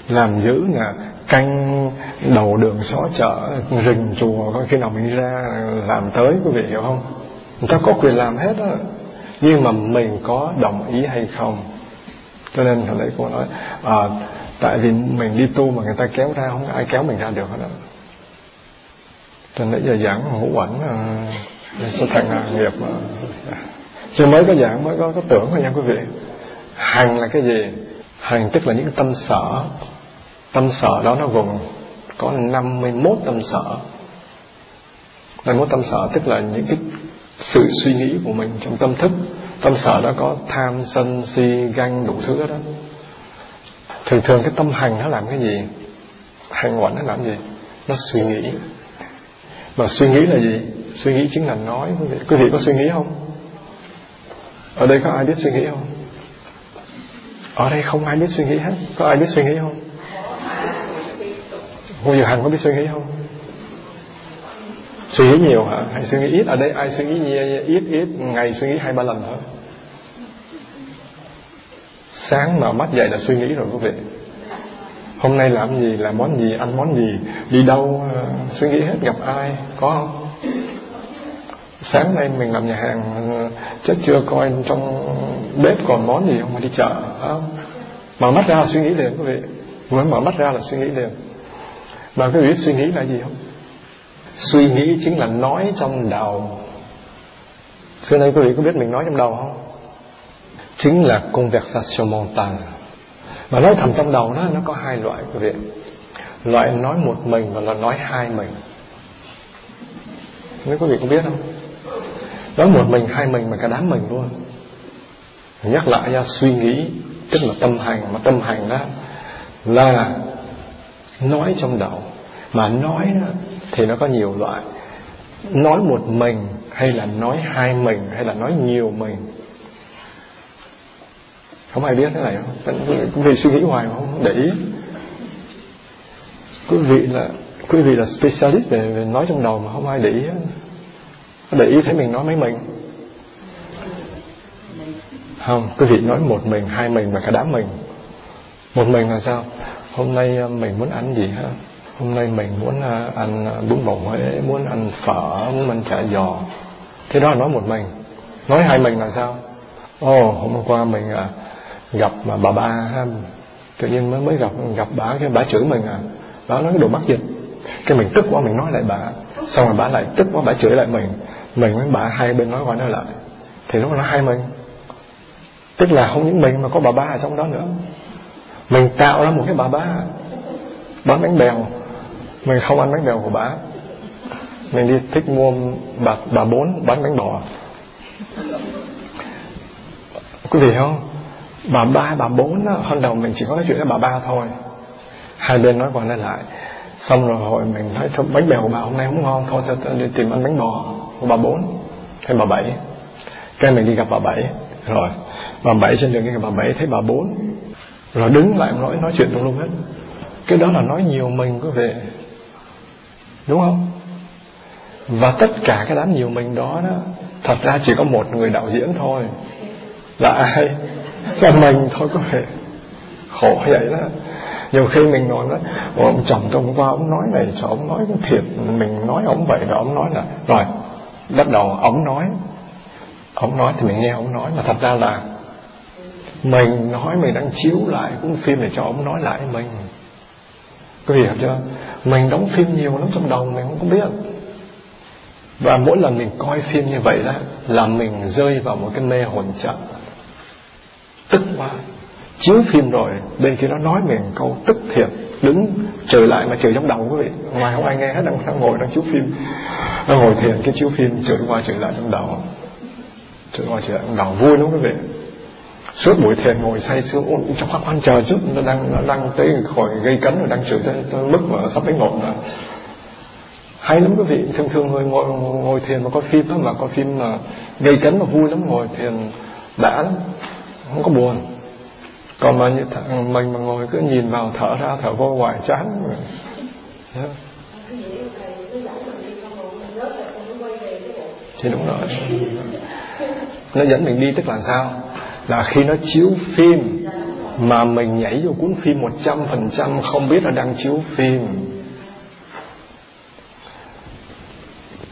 làm giữ là canh đầu đường xó chợ rình chùa coi khi nào mình ra làm tới quý vị hiểu không? Người ta có quyền làm hết đó. Nhưng mà mình có đồng ý hay không? Cho nên hồi nãy cô nói à, tại vì mình đi tu mà người ta kéo ra không ai kéo mình ra được hết đó. Cho nên giờ giảng ngũ uẩn uh, à, số thành nghiệp mà chứ mới có giảng mới có, có tưởng thôi nha quý vị. Hằng là cái gì? Hành tức là những tâm sở. Tâm sở đó nó gồm có 51 tâm sở. 51 tâm sở tức là những cái sự suy nghĩ của mình trong tâm thức. Tâm sở đó có tham sân si, ganh đủ thứ đó thường thường cái tâm hành nó làm cái gì? Hành quẩn nó làm gì? Nó suy nghĩ. Mà suy nghĩ là gì? Suy nghĩ chính là nói. Quý vị quý vị có suy nghĩ không? Ở đây có ai biết suy nghĩ không? Ở đây không ai biết suy nghĩ hết. Có ai biết suy nghĩ không? Ngô Dược Hằng có biết suy nghĩ không? Suy nghĩ nhiều hả? Hay suy nghĩ ít. Ở đây ai suy nghĩ nhiều, ít ít ngày suy nghĩ hai ba lần thôi sáng mở mắt dậy là suy nghĩ rồi quý vị. Hôm nay làm gì làm món gì ăn món gì đi đâu uh, suy nghĩ hết gặp ai có không? Sáng nay mình làm nhà hàng, chắc chết chưa coi trong bếp còn món gì không mà đi chợ không? Mở mắt ra là suy nghĩ liền, quý vị. Vừa mở mắt ra là suy nghĩ liền. Mà quý vị biết suy nghĩ là gì không? Suy nghĩ chính là nói trong đầu. Xưa nay quý vị có biết mình nói trong đầu không? Chính là conversation mental. Mà nói thầm trong đầu đó, nó có hai loại, quý vị. Loại nói một mình và là nói hai mình. Nếu quý vị có biết không? Nói một mình hai mình mà cả đám mình luôn. Nhắc lại ra suy nghĩ tức là tâm hành mà tâm hành đó là nói trong đầu. Mà nói đó, thì nó có nhiều loại. Nói một mình hay là nói hai mình hay là nói nhiều mình? Không ai biết thế này không? Quý vị suy nghĩ hoài không để ý. Quý vị là quý vị là specialist về, về nói trong đầu mà không ai để ý để ý thấy mình nói mấy mình. Không quý vị nói một mình hai mình và cả đám mình. Một mình là sao? Hôm nay à, mình muốn ăn gì hả hôm nay mình muốn à, ăn à, bún bò huế muốn ăn phở muốn ăn chả giò. Thế đó là nói một mình. Nói hai mình là sao? Ồ oh, hôm qua mình gặp mà bà ba ha. Tự nhiên mới mới gặp gặp bà cái bà chửi mình à. Bà nói cái đồ mắc dịch. Cái mình tức quá mình nói lại bà. Xong rồi bà lại tức quá bà chửi lại mình mình với bà hai bên nói qua nói lại. Thì lúc đó hai mình. Tức là không những mình mà có bà ba ở trong đó nữa. Mình tạo ra một cái bà ba. Bán bánh bèo. Mình không ăn bánh bèo của bà. Mình đi thích mua bà bà bốn bán bánh bò. Quý vị không? Bà ba bà bốn đó, hơn đầu mình chỉ có nói chuyện với bà ba thôi. Hai bên nói qua nói lại xong rồi hồi mình thấy thôi, bánh bèo của bà hôm nay không ngon, thôi tôi đi tìm ăn bánh bò của bà bốn, hay bà bảy. Cái mình đi gặp bà bảy. Rồi, bà bảy trên đường đi gặp bà bảy, thấy bà bốn. Rồi đứng lại nói nói chuyện luôn luôn hết. Cái đó là nói nhiều mình có về. Đúng không? Và tất cả cái đám nhiều mình đó đó, thật ra chỉ có một người đạo diễn thôi. Là ai? Là mình thôi có thể khổ vậy đó nhiều khi mình nói đó ông chồng tôi hôm qua ông nói này cho ông nói thiệt, mình nói ông vậy rồi ông nói là rồi, bắt đầu ông nói ông nói thì mình nghe ông nói mà thật ra là mình nói mình đang chiếu lại cuốn phim để cho ông nói lại mình. Có hiểu chưa? Mình đóng phim nhiều lắm trong đầu mình không có biết. Và mỗi lần mình coi phim như vậy đó, là mình rơi vào một cái mê hồn trận tức quá chiếu phim rồi bên kia nó nói mình câu tức thiệt. Đứng trời lại mà trời trong đầu quý vị. Ngoài không ai nghe hết đang, đang ngồi đang chiếu phim. Đang ngồi thiền cái chiếu phim trời qua trời lại trong đầu. Trời qua trời lại trong đầu vui lắm quý vị. Suốt buổi thiền ngồi say sưa ôn trong khoan khoan chờ chút. Nó đang nó đang tới khỏi gây cấn rồi đang chửi tới, tới mức mà sắp đến ngộn rồi hay lắm quý vị thường thường người ngồi ngồi thiền mà coi phim đó mà coi phim mà gây cấn mà vui lắm ngồi thiền đã lắm. Không có buồn còn mà như th- mình mà ngồi cứ nhìn vào thở ra thở vô ngoài chán. Yeah. thì đúng rồi. Nó dẫn mình đi tức là sao? Là khi nó chiếu phim mà mình nhảy vô cuốn phim một trăm phần trăm không biết là đang chiếu phim.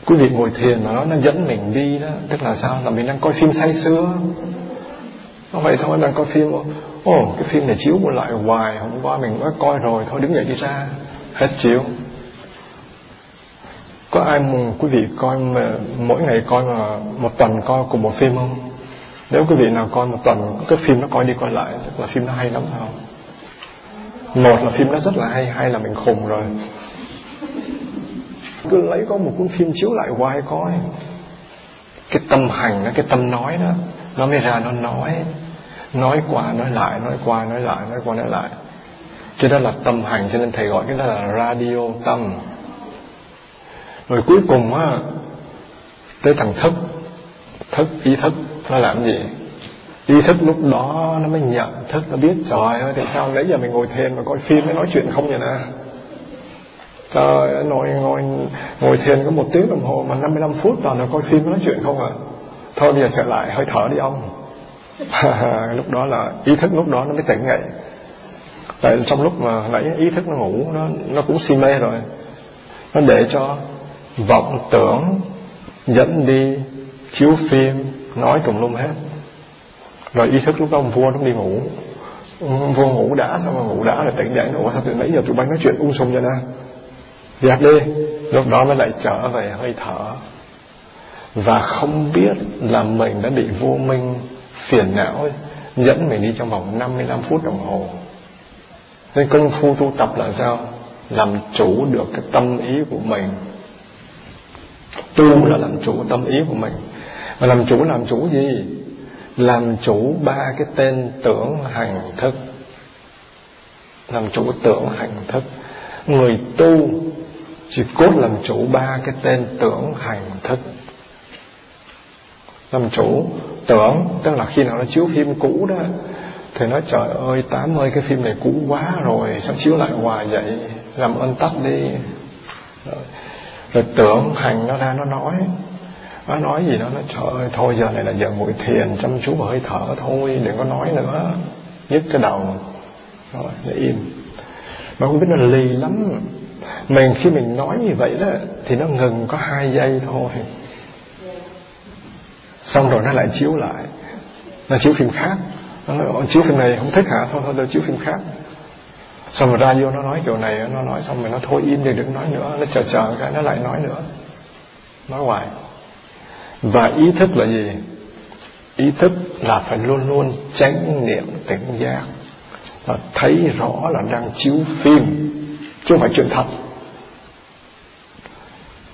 Quý vị ngồi thiền mà nó nó dẫn mình đi đó, tức là sao? Là mình đang coi phim say sưa nó vậy? Thôi đang coi phim ồ oh, cái phim này chiếu một lại hoài hôm qua mình mới coi rồi. Thôi đứng dậy đi ra. Hết chiếu. Có ai mừng quý vị coi mà mỗi ngày coi mà một tuần coi cùng một phim không? Nếu quý vị nào coi một tuần cái phim nó coi đi coi lại tức là phim nó hay lắm phải không? Một là phim nó rất là hay hay là mình khùng rồi. Cứ lấy có một cuốn phim chiếu lại hoài coi. Cái tâm hành đó cái tâm nói đó nó mới ra nó nói nói qua, nói lại, nói qua, nói lại, nói qua, nói lại. Cho đó là tâm hành, cho nên thầy gọi cái đó là radio tâm. Rồi cuối cùng á, tới thằng thức. Thức, ý thức, nó làm gì? Ý thức lúc đó nó mới nhận thức, nó biết, trời ơi, tại sao nãy giờ mình ngồi thiền mà coi phim mới nói chuyện không vậy nè? Trời ơi, ngồi ngồi ngồi thiền có một tiếng đồng hồ mà 55 phút toàn là coi phim nói chuyện không à. Thôi bây giờ trở lại, hơi thở đi ông. lúc đó là ý thức lúc đó nó mới tỉnh dậy. Tại trong lúc mà nãy ý thức nó ngủ, nó nó cũng si mê rồi. Nó để cho vọng tưởng, dẫn đi, chiếu phim, nói tùm lum hết. Rồi ý thức lúc đó ông vua nó đi ngủ. Ông vua ngủ đã, xong rồi ngủ đã rồi tỉnh dậy nó sao từ nãy giờ tụi bay nói chuyện ung sung vậy nè dẹp đi. Lúc đó mới lại trở về hơi thở. Và không biết là mình đã bị vô minh phiền não ấy, dẫn mình đi trong vòng 55 phút đồng hồ. Nên công phu tu tập là sao? Làm chủ được cái tâm ý của mình. Tu là làm chủ tâm ý của mình. Mà làm chủ làm chủ gì? Làm chủ ba cái tên tưởng hành thức. Làm chủ tưởng hành thức. Người tu chỉ cốt làm chủ ba cái tên tưởng hành thức làm chủ tưởng tức là khi nào nó chiếu phim cũ đó thì nói trời ơi tám ơi cái phim này cũ quá rồi sao chiếu lại hoài vậy? Làm ơn tắt đi. Rồi, rồi tưởng hành nó ra nó nói. Nó nói gì đó nó trời ơi thôi giờ này là giờ ngồi thiền chăm chú vào hơi thở thôi đừng có nói nữa. Nhức cái đầu. Rồi để im. Mà không biết nó lì lắm. Mình khi mình nói như vậy đó thì nó ngừng có hai giây thôi xong rồi nó lại chiếu lại. Nó chiếu phim khác. Nó nói chiếu phim này không thích hả? Thôi thôi tôi chiếu phim khác. Xong rồi ra vô nó nói kiểu này, nó nói xong rồi nó thôi im đi đừng nói nữa. Nó chờ chờ cái nó lại nói nữa. Nói hoài. Và ý thức là gì? Ý thức là phải luôn luôn chánh niệm tỉnh giác và thấy rõ là đang chiếu phim, chứ không phải chuyện thật.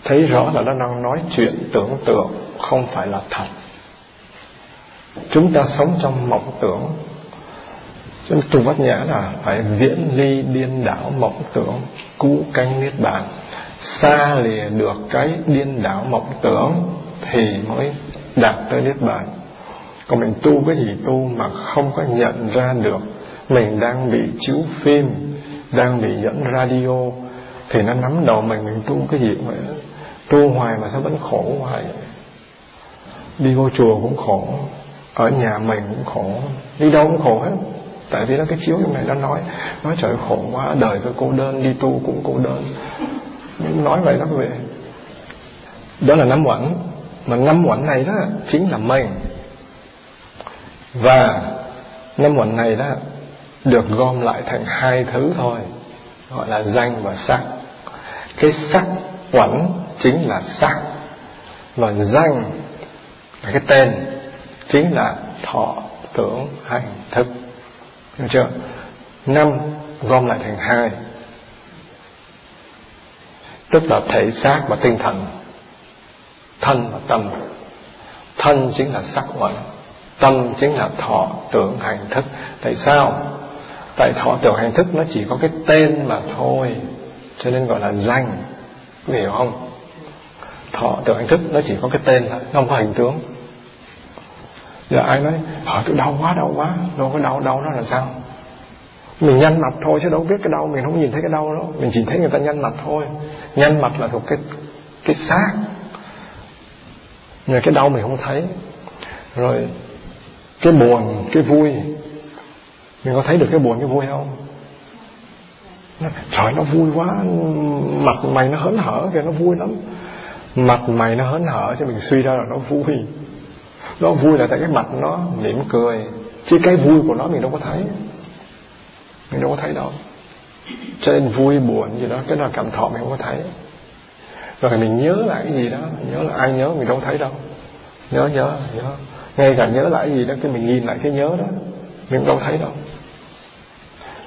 Thấy rõ là nó đang nói chuyện tưởng tượng, không phải là thật chúng ta sống trong mộng tưởng. Cho nên tu bát nhã là phải viễn ly điên đảo mộng tưởng, cũ canh niết bàn. Xa lìa được cái điên đảo mộng tưởng thì mới đạt tới niết bàn. Còn mình tu cái gì tu mà không có nhận ra được mình đang bị chiếu phim, đang bị dẫn radio, thì nó nắm đầu mình mình tu cái gì vậy. Tu hoài mà sao vẫn khổ hoài? Đi vô chùa cũng khổ ở nhà mình cũng khổ, đi đâu cũng khổ hết. Tại vì nó cái chiếu trong này nó nói nói trời khổ quá, đời tôi cô đơn, đi tu cũng cô đơn. Nói vậy đó quý vị đó là năm uẩn mà năm uẩn này đó chính là mình. Và năm uẩn này đó được gom lại thành hai thứ thôi. Gọi là danh và sắc. Cái sắc uẩn chính là sắc. Và danh là cái tên chính là thọ tưởng hành thức. Hiểu chưa? Năm gom lại thành hai. Tức là thể xác và tinh thần. Thân và tâm. Thân chính là sắc uẩn. Tâm chính là thọ tưởng hành thức. Tại sao? Tại thọ tưởng hành thức nó chỉ có cái tên mà thôi. Cho nên gọi là danh. Quý hiểu không? Thọ tưởng hành thức nó chỉ có cái tên thôi không có hình tướng giờ ai nói ờ tôi đau quá đau quá, đâu có đau đau đó là sao? Mình nhăn mặt thôi chứ đâu biết cái đau, mình không nhìn thấy cái đau đó mình chỉ thấy người ta nhăn mặt thôi. Nhăn mặt là thuộc cái cái xác. Nhưng cái đau mình không thấy. Rồi cái buồn, cái vui. Mình có thấy được cái buồn, cái vui không? Trời, nó vui quá. Mặt mày nó hớn hở kìa, nó vui lắm. Mặt mày nó hớn hở cho mình suy ra là nó vui nó vui là tại cái mặt nó mỉm cười. Chứ cái vui của nó mình đâu có thấy. Mình đâu có thấy đâu. Cho nên vui, buồn gì đó, cái đó cảm thọ mình không có thấy. Rồi mình nhớ lại cái gì đó nhớ là ai nhớ mình đâu có thấy đâu. Nhớ nhớ nhớ. Ngay cả nhớ lại cái gì đó, cái mình nhìn lại cái nhớ đó, mình đâu thấy đâu.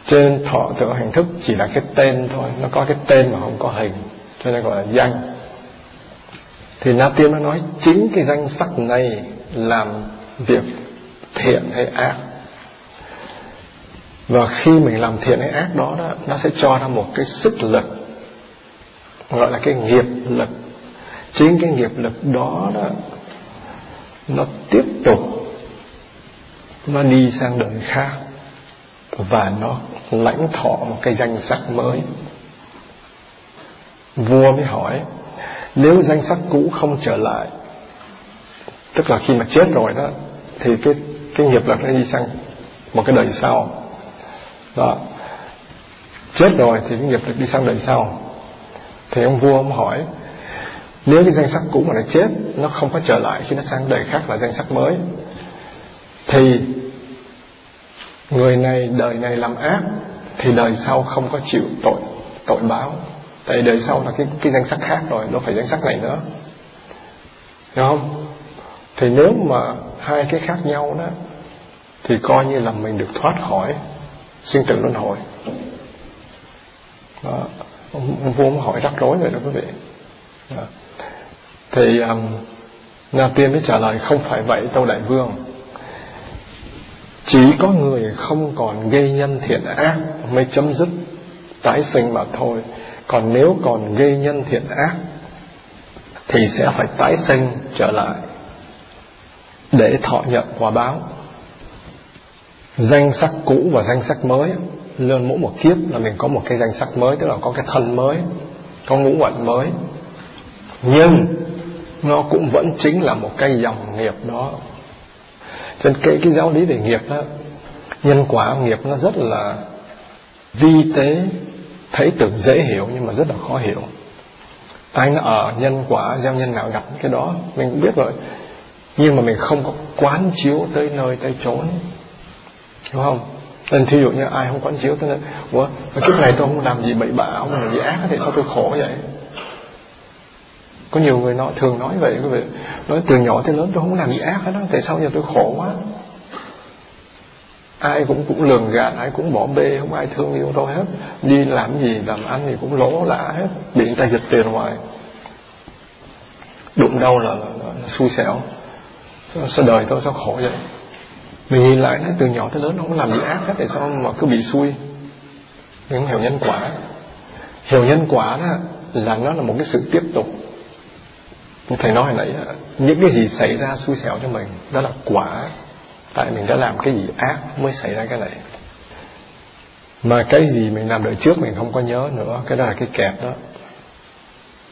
Trên thọ tưởng hành thức chỉ là cái tên thôi. Nó có cái tên mà không có hình. Cho nên gọi là danh. Thì na tiên nó nói, chính cái danh sắc này làm việc thiện hay ác. Và khi mình làm thiện hay ác đó, đó nó sẽ cho ra một cái sức lực gọi là cái nghiệp lực. Chính cái nghiệp lực đó đó nó tiếp tục nó đi sang đời khác và nó lãnh thọ một cái danh sắc mới. Vua mới hỏi nếu danh sắc cũ không trở lại tức là khi mà chết rồi đó, thì cái cái nghiệp lực nó đi sang một cái đời sau. Đó. Chết rồi thì cái nghiệp lực đi sang đời sau. Thì ông vua ông hỏi, nếu cái danh sắc cũ mà nó chết, nó không có trở lại khi nó sang đời khác là danh sắc mới, thì người này, đời này làm ác, thì đời sau không có chịu tội tội báo. Tại đời sau là cái cái danh sắc khác rồi, đâu phải danh sắc này nữa. Hiểu không? Thì nếu mà hai cái khác nhau đó thì coi như là mình được thoát khỏi sinh tử luân hồi đó. ông, ông vua hỏi rắc rối rồi đó quý vị đó. thì um, Na Tiên mới trả lời không phải vậy tâu đại vương chỉ có người không còn gây nhân thiện ác mới chấm dứt tái sinh mà thôi còn nếu còn gây nhân thiện ác thì sẽ phải tái sinh trở lại để thọ nhận quả báo. Danh sắc cũ và danh sắc mới lên mỗi một kiếp là mình có một cái danh sắc mới tức là có cái thân mới có ngũ uẩn mới. Nhưng nó cũng vẫn chính là một cái dòng nghiệp đó. Cho nên cái, cái giáo lý về nghiệp đó nhân quả nghiệp nó rất là vi tế thấy tưởng dễ hiểu nhưng mà rất là khó hiểu. Ai nó ở nhân quả gieo nhân nào gặp cái đó mình cũng biết rồi nhưng mà mình không có quán chiếu tới nơi tới chốn. Đúng không? Nên thí dụ như ai không quán chiếu tới nơi ủa trước này tôi không làm gì bậy bạ không làm gì ác thì sao tôi khổ vậy? Có nhiều người nói thường nói vậy quý vị. Nói từ nhỏ tới lớn tôi không làm gì ác hết đó tại sao giờ tôi khổ quá? Ai cũng cũng lường gạt ai cũng bỏ bê không ai thương yêu tôi hết. Đi làm gì làm ăn thì cũng lỗ lã hết bị người ta giật tiền ngoài đụng đâu là, là, là, là xui xẻo sao đời tôi sao khổ vậy? Mình nhìn lại nó từ nhỏ tới lớn không làm gì ác hết, tại sao mà cứ bị xui? Mình không hiểu nhân quả. Hiểu nhân quả đó là nó là một cái sự tiếp tục. Thầy nói hồi nãy những cái gì xảy ra xui xẻo cho mình, đó là quả. Tại mình đã làm cái gì ác mới xảy ra cái này. Mà cái gì mình làm đời trước mình không có nhớ nữa, cái đó là cái kẹt đó.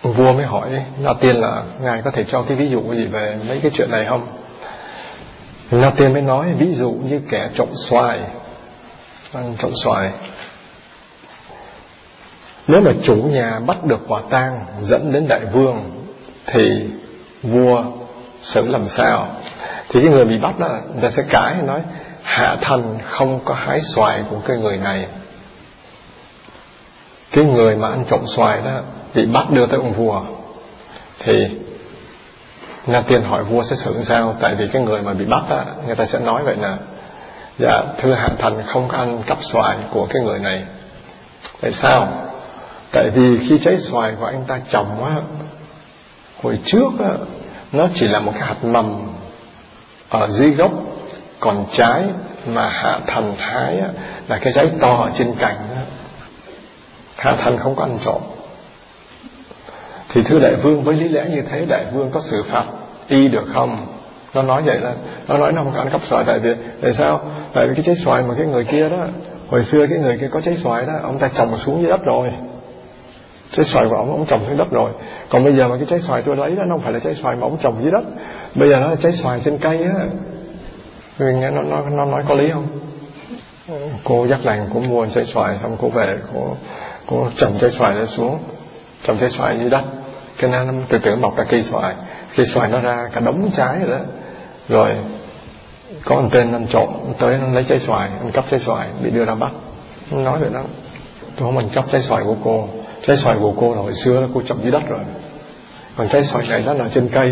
Vua mới hỏi Na Tiên là ngài có thể cho cái ví dụ gì về mấy cái chuyện này không? Na Tiên mới nói, ví dụ như kẻ trộm xoài. Ăn trộm xoài. Nếu mà chủ nhà bắt được quả tang, dẫn đến đại vương, thì vua xử làm sao? Thì cái người bị bắt đó, người ta sẽ cãi, nói, hạ thần không có hái xoài của cái người này. Cái người mà ăn trộm xoài đó, bị bắt đưa tới ông vua, thì Na Tiên hỏi vua sẽ xử sao? Tại vì cái người mà bị bắt á Người ta sẽ nói vậy nè Dạ thưa hạ thần không có ăn cắp xoài của cái người này. Tại sao? Tại vì khi trái xoài của anh ta trồng á Hồi trước á Nó chỉ là một cái hạt mầm Ở dưới gốc Còn trái mà hạ thần hái á, Là cái trái to ở trên cành á. Hạ thần không có ăn trộm thì thưa đại vương với lý lẽ như thế đại vương có xử phạt y được không? Nó nói vậy là nó nói nó không ăn cắp xoài tại vì tại sao? Tại vì cái trái xoài mà cái người kia đó hồi xưa cái người kia có trái xoài đó ông ta trồng xuống dưới đất rồi. Trái xoài của ông ông trồng xuống đất rồi. Còn bây giờ mà cái trái xoài tôi lấy đó nó không phải là trái xoài mà ông trồng dưới đất. Bây giờ nó là trái xoài trên cây á. Người nghe nó, nó nó nói có lý không? Cô dắt lành cô mua trái xoài xong cô về cô cô trồng trái xoài lên xuống trồng trái xoài dưới đất cái nó từ từ mọc ra cây xoài. Cây xoài nó ra cả đống trái rồi đó. Rồi, có một tên ăn trộm tới nó lấy trái xoài, ăn cắp trái xoài, bị đưa ra bắt. Nó nói vậy đó tôi không ăn cắp trái xoài của cô. Trái xoài của cô là hồi xưa là cô trồng dưới đất rồi. Còn trái xoài này nó là trên cây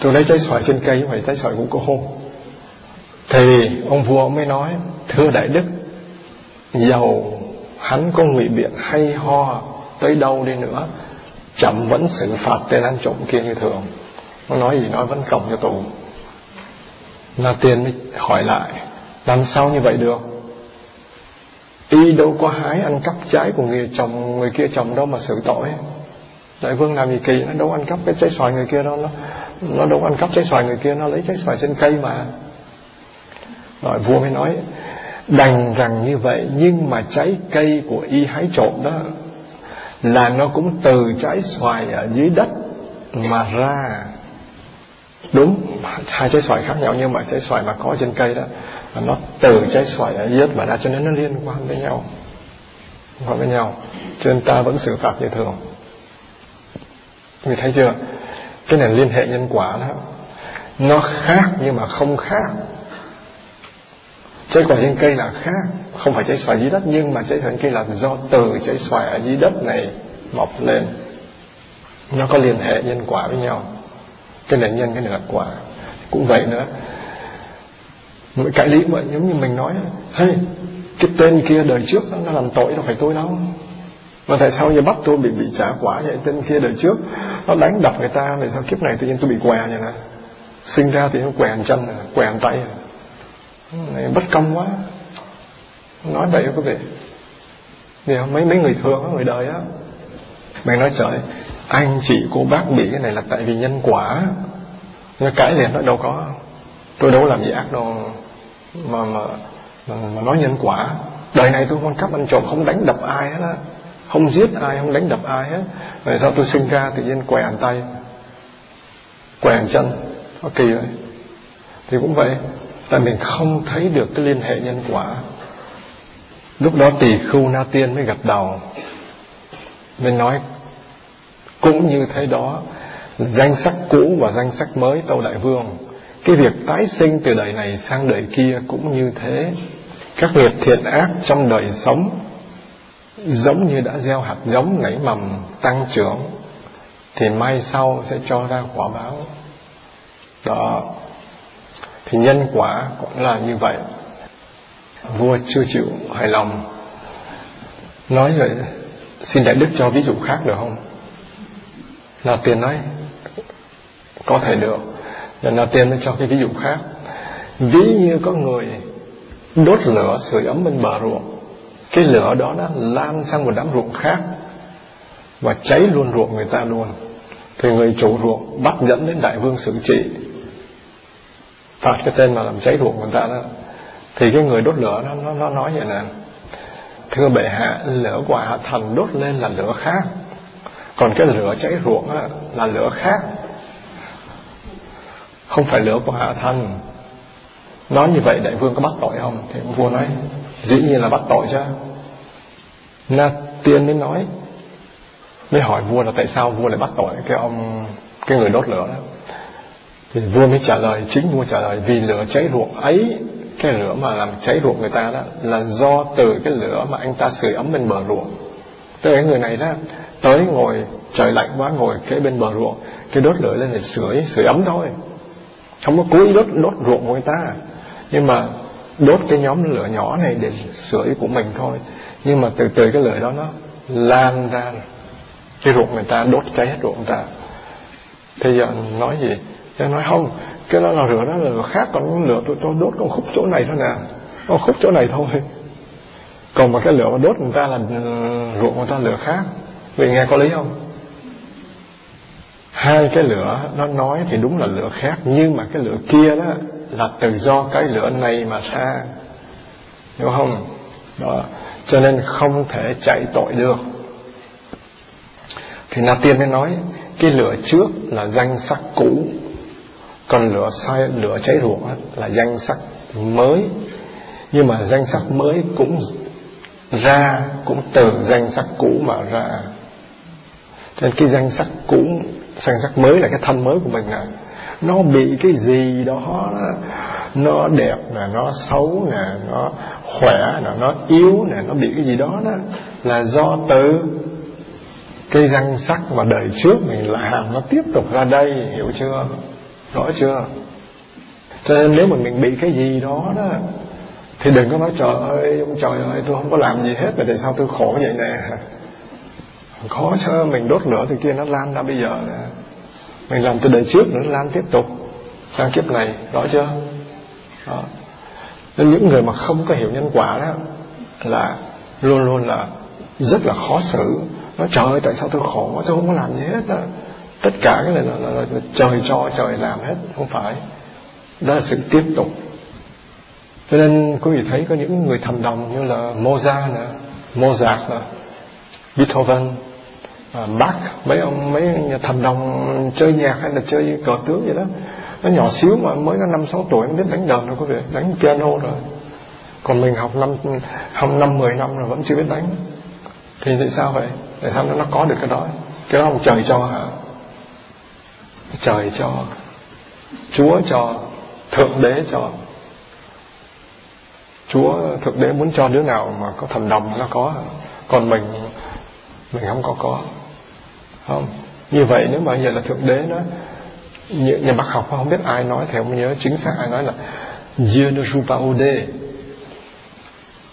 tôi lấy trái xoài trên cây vậy, trái xoài của cô thì ông vua mới nói, thưa đại đức giàu hắn có ngụy biện hay ho tới đâu đi nữa chậm vẫn xử phạt tên ăn trộm kia như thường. Nó nói gì nói vẫn cổng cho tù. Là tiền mới hỏi lại, làm sao như vậy được? Y đâu có hái ăn cắp trái của người chồng, người kia chồng đâu mà xử tội. Đại vương làm gì kỳ, nó đâu ăn cắp cái trái xoài người kia đâu, nó nó đâu ăn cắp trái xoài người kia, nó lấy trái xoài trên cây mà. Rồi vua mới nói, đành rằng như vậy, nhưng mà trái cây của y hái trộm đó là nó cũng từ trái xoài ở dưới đất mà ra. Đúng, hai trái xoài khác nhau nhưng mà trái xoài mà có trên cây đó nó từ trái xoài ở dưới đất mà ra cho nên nó liên quan với nhau liên quan với nhau. Cho nên ta vẫn xử phạt như thường. Người thấy chưa? Cái này liên hệ nhân quả đó. Nó khác nhưng mà không khác trái quả trên cây là khác không phải trái xoài dưới đất nhưng mà trái xoài trên cây là do từ trái xoài ở dưới đất này mọc lên. Nó có liên hệ nhân quả với nhau. Cái này nhân cái này là quả. Cũng vậy nữa. Mỗi cái lý mà giống như mình nói hey, cái tên kia đời trước nó làm tội đâu phải tôi đâu. Mà tại sao giờ bắt tôi bị bị trả quả vậy? Tên kia đời trước nó đánh đập người ta tại sao kiếp này tự nhiên tôi bị què vậy nè. Sinh ra thì nó què chân què tay này bất công quá. Nói vậy quý vị. Nhiều mấy mấy người thường người đời á mày nói trời anh chị cô bác bị cái này là tại vì nhân quả. Nó cãi liền nó đâu có. Tôi đâu làm gì ác đâu. Mà mà mà, mà nói nhân quả. Đời này tôi không cắp ăn trộm không đánh đập ai hết á. Không giết ai không đánh đập ai hết. Tại sao tôi sinh ra tự nhiên què tay què chân. Nó kỳ rồi. Thì cũng vậy tại mình không thấy được cái liên hệ nhân quả. Lúc đó tỳ khu na tiên mới gật đầu mình nói, cũng như thế đó, danh sắc cũ và danh sắc mới, tâu đại vương, cái việc tái sinh từ đời này sang đời kia cũng như thế. Các nghiệp thiện ác trong đời sống giống như đã gieo hạt giống nảy mầm tăng trưởng, thì mai sau sẽ cho ra quả báo. Đó thì nhân quả cũng là như vậy. Vua chưa chịu hài lòng. Nói rồi xin đại đức cho ví dụ khác được không? Là tiền nói có thể được. Rồi là tiền nó cho cái ví dụ khác. Ví như có người đốt lửa sưởi ấm bên bờ ruộng. Cái lửa đó nó lan sang một đám ruộng khác và cháy luôn ruộng người ta luôn. Thì người chủ ruộng bắt dẫn đến đại vương xử trị phạt cái tên mà làm cháy ruộng người ta đó. Thì cái người đốt lửa nó nó, nó nói vậy nè. Thưa bệ hạ lửa của hạ thần đốt lên là lửa khác. Còn cái lửa cháy ruộng á, là lửa khác. Không phải lửa của hạ thần. Nói như vậy đại vương có bắt tội không? Thì vua nói dĩ nhiên là bắt tội chứ. Na tiên mới nói mới hỏi vua là tại sao vua lại bắt tội cái ông cái người đốt lửa đó thì vua mới trả lời, chính vua trả lời, vì lửa cháy ruộng ấy, cái lửa mà làm cháy ruộng người ta đó, là do từ cái lửa mà anh ta sưởi ấm bên bờ ruộng. Tức là người này đó, tới ngồi, trời lạnh quá, ngồi kế bên bờ ruộng, cái đốt lửa lên để sưởi sưởi ấm thôi. Không có cố ý đốt đốt ruộng của người ta. Nhưng mà đốt cái nhóm lửa nhỏ này để sưởi của mình thôi. Nhưng mà từ từ cái lửa đó nó lan ra. Cái ruộng người ta, đốt cháy hết ruộng người ta. Thế giờ nói gì? Cho nói, không, cái đó là lửa đó là lửa khác, còn lửa tôi tôi đốt con khúc chỗ này thôi nè con khúc chỗ này thôi. Còn mà cái lửa mà đốt người ta là ờ, ruộng người ta lửa khác. Vì nghe có lý không? Hai cái lửa nó nói thì đúng là lửa khác, nhưng mà cái lửa kia đó là từ do cái lửa này mà ra. Hiểu không? Đó. Cho nên không thể chạy tội được. Thì Na Tiên mới nói, cái lửa trước là danh sắc cũ còn lửa sai, lửa cháy ruộng là danh sắc mới. Nhưng mà danh sắc mới cũng ra, cũng từ danh sắc cũ mà ra. Cho nên cái danh sắc cũ, danh sắc mới là cái thân mới của mình nè nó bị cái gì đó, nó đẹp nè, nó xấu nè, nó khỏe nè, nó yếu nè, nó bị cái gì đó đó là do từ cái danh sắc mà đời trước mình làm nó tiếp tục ra đây, hiểu chưa? Rõ chưa? Cho nên nếu mà mình bị cái gì đó đó, thì đừng có nói, trời ơi, ông trời ơi, tôi không có làm gì hết, mà tại sao tôi khổ vậy nè? Khó chứ, mình đốt lửa thì kia nó lan ra bây giờ nè. Mình làm từ đời trước nữa lan tiếp tục sang kiếp này, rõ chưa? Đó. nên những người mà không có hiểu nhân quả đó là luôn luôn là rất là khó xử. Nói, trời ơi, tại sao tôi khổ tôi không có làm gì hết đó tất cả cái này là, là, là, là trời cho trời làm hết không phải. Đó là sự tiếp tục. Cho nên quý vị thấy có những người thầm đồng như là Mozart nè Mozart nè Beethoven à, Bach mấy ông mấy nhà thầm đồng chơi nhạc hay là chơi cờ tướng vậy đó. Nó nhỏ xíu mà mới có năm sáu tuổi nó biết đánh đờn rồi quý vị. Đánh piano rồi. Còn mình học năm học năm mười năm rồi vẫn chưa biết đánh. Thì tại sao vậy? Tại sao nó có được cái đó? Cái đó ông trời cho hả? Trời cho chúa cho thượng đế cho. Chúa thượng đế muốn cho đứa nào mà có thần đồng nó có còn mình mình không có có. Không. Như vậy nếu mà giờ là thượng đế nó nhà, nhà bác học không biết ai nói thì không nhớ chính xác ai nói là Dieu ne joue pas au dé.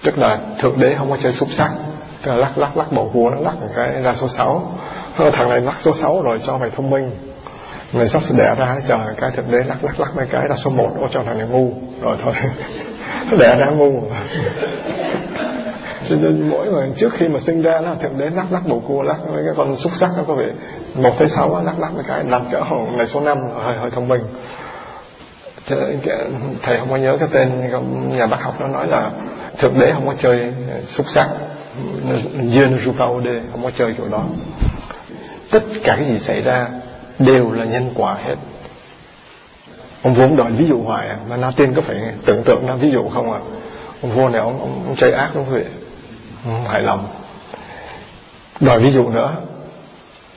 Tức là thượng đế không có chơi xúc sắc. Lắc lắc lắc bầu cua nó lắc một cái ra số 6 thằng này lắc số 6 rồi cho mày thông minh mày sắp sẽ đẻ ra chờ cái thực đế lắc lắc lắc mấy cái là số 1 ô, cho thằng này ngu. Rồi thôi. Đẻ ra ngu. Cho nên mỗi người, trước khi mà sinh ra là thượng đế lắc lắc, bầu cua, lắc mấy cái con xúc sắc nó có vị một tới sáu lắc lắc mấy cái đặt cỡ hồn này số năm, hơi hơi thông minh. Thầy không có nhớ cái tên nhà bác học nó nói là thượng đế không có chơi xúc sắc. Dieu ne joue không có chơi kiểu đó. Tất cả cái gì xảy ra đều là nhân quả hết. Ông vốn đòi ví dụ hoài à mà na tiên có phải tưởng tượng ra ví dụ không à? Ông vua này ông, ông, ông chơi ác đúng vậy, vị. Không hài lòng. Đòi ví dụ nữa.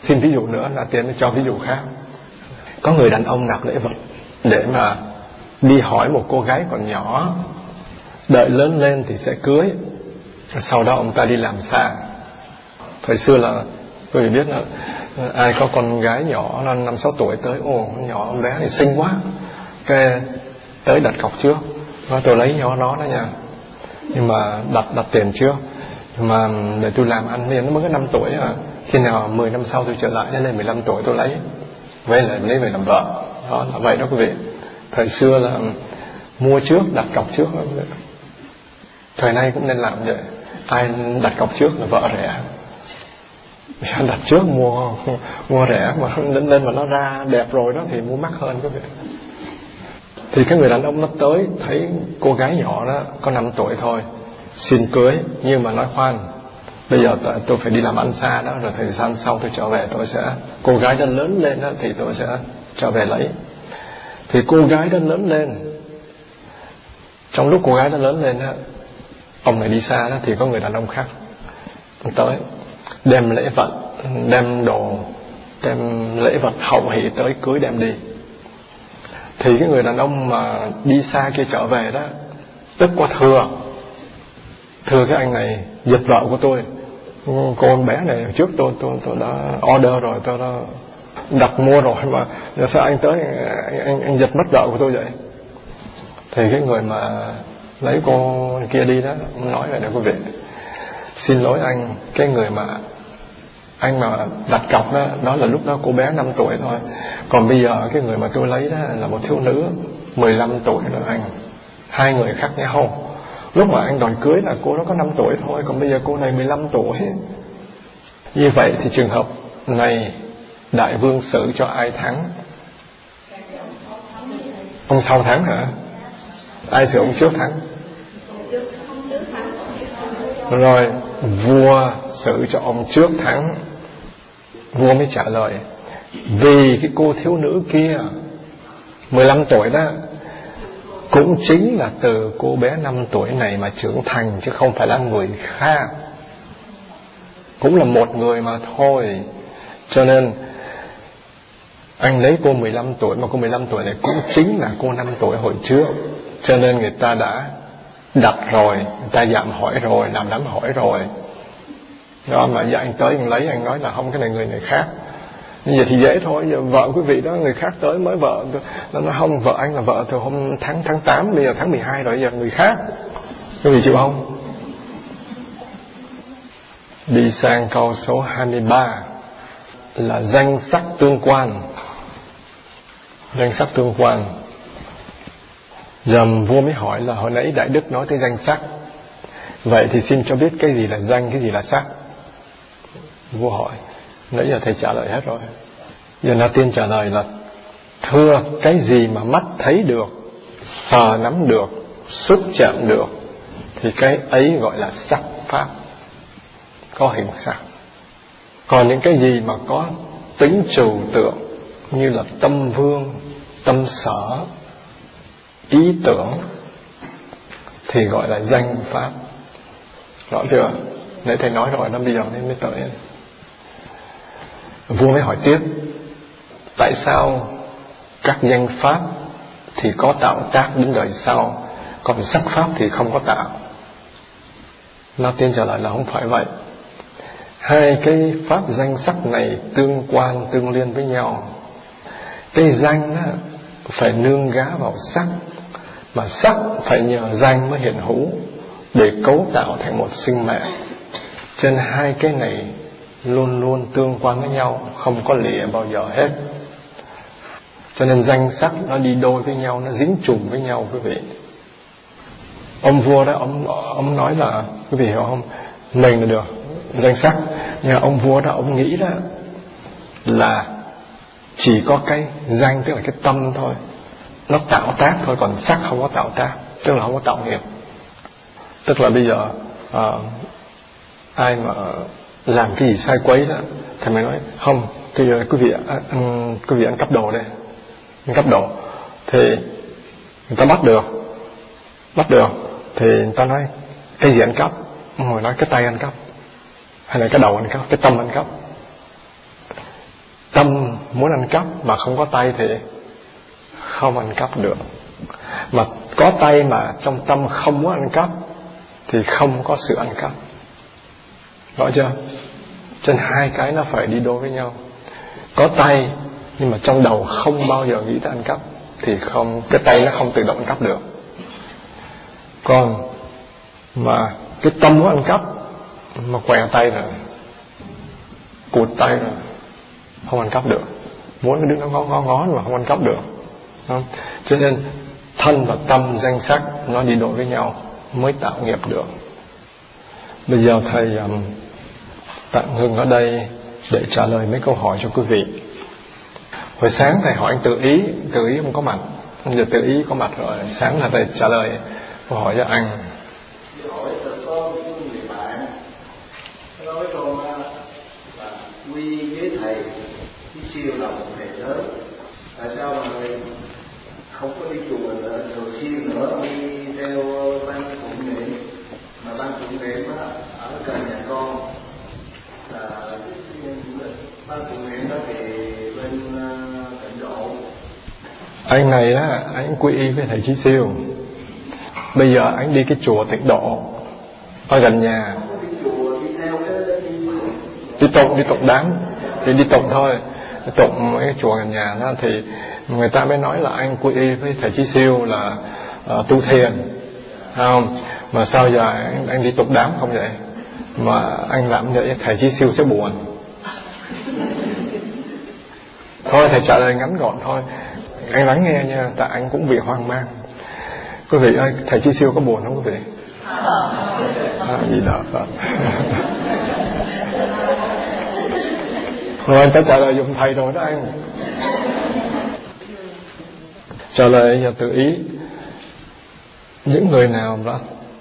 Xin ví dụ nữa là tiên cho ví dụ khác. Có người đàn ông nạp lễ vật để mà đi hỏi một cô gái còn nhỏ đợi lớn lên thì sẽ cưới sau đó ông ta đi làm xa. Thời xưa là quý vị biết là ai có con gái nhỏ nó năm sáu tuổi tới, ồ, con nhỏ con bé này xinh quá. Cái tới đặt cọc trước. Nói, tôi lấy nhỏ nó đó nha. Nhưng mà đặt đặt tiền trước. Nhưng mà để tôi làm ăn liền nó mới có năm tuổi à. Khi nào 10 năm sau tôi trở lại, nó lên 15 tuổi tôi lấy. Vậy là lấy về làm vợ. Đó, là vậy đó quý vị. Thời xưa là ừ, mua trước, đặt cọc trước. Thời nay cũng nên làm vậy. Ai đặt cọc trước là vợ rẻ đặt trước mua mua rẻ mà lên lên mà nó ra đẹp rồi đó thì mua mắc hơn quý vị. Thì cái người đàn ông nó tới thấy cô gái nhỏ đó có 5 tuổi thôi xin cưới nhưng mà nói khoan bây giờ tôi phải đi làm ăn xa đó rồi thời gian sau tôi trở về tôi sẽ cô gái đã lớn lên đó, thì tôi sẽ trở về lấy. Thì cô gái đã lớn lên trong lúc cô gái đã lớn lên đó, ông này đi xa đó thì có người đàn ông khác tới đem lễ vật đem đồ đem lễ vật hậu hỷ tới cưới đem đi. Thì cái người đàn ông mà đi xa kia trở về đó tức quá thừa. Thưa cái anh này giật vợ của tôi. Con bé này trước tôi tôi tôi đã order rồi tôi đã đặt mua rồi mà sao anh tới anh anh, anh giật mất vợ của tôi vậy? Thì cái người mà lấy cô kia đi đó nói về nè quý vị xin lỗi anh cái người mà anh mà đặt cọc đó đó là lúc đó cô bé 5 tuổi thôi. Còn bây giờ cái người mà tôi lấy đó là một thiếu nữ 15 tuổi nữa anh. Hai người khác nhau. Lúc mà anh đòi cưới là cô đó có 5 tuổi thôi còn bây giờ cô này 15 tuổi. Như vậy thì trường hợp này đại vương xử cho ai thắng? Ông sau thắng hả? Ai xử ông trước thắng. Rồi vua xử cho ông trước thắng vua mới trả lời, vì cái cô thiếu nữ kia 15 tuổi đó, cũng chính là từ cô bé 5 tuổi này mà trưởng thành chứ không phải là người khác. Cũng là một người mà thôi. Cho nên, anh lấy cô 15 tuổi mà cô 15 tuổi này cũng chính là cô 5 tuổi hồi trước. Cho nên người ta đã đặt rồi, người ta dạm hỏi rồi, làm đám hỏi rồi. Đó mà giờ anh tới anh lấy, anh nói là không, cái này người này khác. Như vậy thì dễ thôi, giờ vợ quý vị đó, người khác tới mới vợ. Nó nói không, vợ anh là vợ từ hôm tháng tháng 8 bây giờ tháng 12 rồi, giờ người khác. Quý vị chịu không? Đi sang câu số 23 là danh sắc tương quan. Danh sắc tương quan giờ vua mới hỏi là hồi nãy đại đức nói tới danh sắc. Vậy thì xin cho biết cái gì là danh, cái gì là sắc? Vua hỏi, nãy giờ thầy trả lời hết rồi. Giờ na tiên trả lời là, thưa, cái gì mà mắt thấy được, sờ nắm được, xúc chạm được, thì cái ấy gọi là sắc pháp. Có hình sắc. Còn những cái gì mà có tính trừu tượng, như là tâm vương, tâm sở ý tưởng thì gọi là danh pháp. Rõ chưa? Nãy thầy nói rồi nó bây giờ nên mới tới. Vua mới hỏi tiếp tại sao các danh pháp thì có tạo tác đến đời sau còn sắc pháp thì không có tạo? Nó tiên trả lời là không phải vậy. Hai cái pháp danh sắc này tương quan tương liên với nhau. Cái danh á, phải nương gá vào sắc mà sắc phải nhờ danh mới hiện hữu để cấu tạo thành một sinh mạng trên hai cái này luôn luôn tương quan với nhau, không có lìa bao giờ hết. Cho nên danh sắc nó đi đôi với nhau, nó dính trùng với nhau, quý vị. Ông vua đó, ông ông nói là, quý vị hiểu không? Mình là được danh sắc. Nhưng ông vua đó, ông nghĩ đó là chỉ có cái danh, tức là cái tâm thôi nó tạo tác thôi còn sắc không có tạo tác tức là không có tạo nghiệp. Tức là bây giờ à, ai mà làm cái gì sai quấy đó thì mày nói không bây giờ quý vị ăn quý vị ăn cắp đồ đây ăn cắp đồ. Thì người ta bắt được bắt được thì người ta nói cái gì ăn cắp? Người nói cái tay ăn cắp hay là cái đầu ăn cắp cái tâm ăn cắp. Tâm muốn ăn cắp mà không có tay thì không ăn cắp được. Mà có tay mà trong tâm không muốn ăn cắp, thì không có sự ăn cắp. Rõ chưa? Trên hai cái nó phải đi đôi với nhau. Có tay, nhưng mà trong đầu không bao giờ nghĩ tới ăn cắp, thì không, cái tay nó không tự động ăn cắp được. Còn mà cái tâm muốn ăn cắp, mà què tay rồi, cụt tay rồi, không ăn cắp được. Muốn cái đứa nó ngó ngó ngó, mà không ăn cắp được không? cho nên thân và tâm danh sắc nó đi đổi với nhau mới tạo nghiệp được. Bây giờ thầy um, tạm ngừng ở đây để trả lời mấy câu hỏi cho quý vị. Hồi sáng thầy hỏi anh tự ý tự ý không có mặt. Bây giờ tự ý có mặt rồi. Sáng là thầy trả lời câu hỏi cho anh. Quy với thầy cái siêu lòng thầy lớn tại sao mà không có đi chùa thường xuyên nữa đi theo ban tụng niệm mà ban tụng niệm ở gần nhà con. Là ban tụng niệm đó thì bên tịnh độ. Anh này á anh quy y với thầy chí siêu. Bây giờ anh đi cái chùa tịnh độ ở gần nhà. Đi tụng đi tụng đám thì đi tụng thôi tụng cái chùa gần nhà đó thì người ta mới nói là anh quy y với thầy chí siêu là uh, tu thiền không? Mà sao giờ anh, anh đi tụng đám không vậy? Mà anh làm vậy thầy chí siêu sẽ buồn. Thôi thầy trả lời ngắn gọn thôi. Anh lắng nghe nha tại anh cũng bị hoang mang. Quý vị ơi thầy chí siêu có buồn không quý vị? À, gì đó rồi, anh ta trả lời dùng thầy rồi đó anh. Trả lời giờ tự ý. Những người nào đã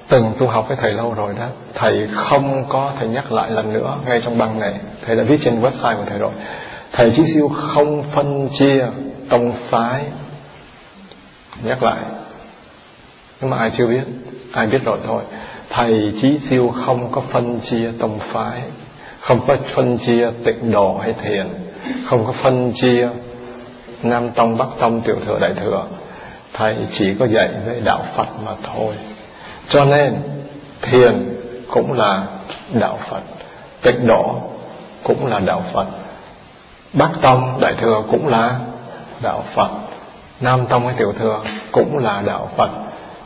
từng tu học với thầy lâu rồi đó, thầy không có thầy nhắc lại lần nữa ngay trong băng này. Thầy đã viết trên website của thầy rồi. Thầy chí siêu không phân chia tông phái nhắc lại. Nhưng mà ai chưa biết? Ai biết rồi thôi. Thầy chí siêu không có phân chia tông phái không có phân chia, tịnh độ hay thiền. Không có phân chia, nam tông, bắc tông, tiểu thừa, đại thừa. Thầy chỉ có dạy về đạo phật mà thôi. Cho nên, thiền cũng là đạo phật, tịnh độ cũng là đạo phật, bắc tông, đại thừa cũng là đạo phật, nam tông hay tiểu thừa cũng là đạo phật.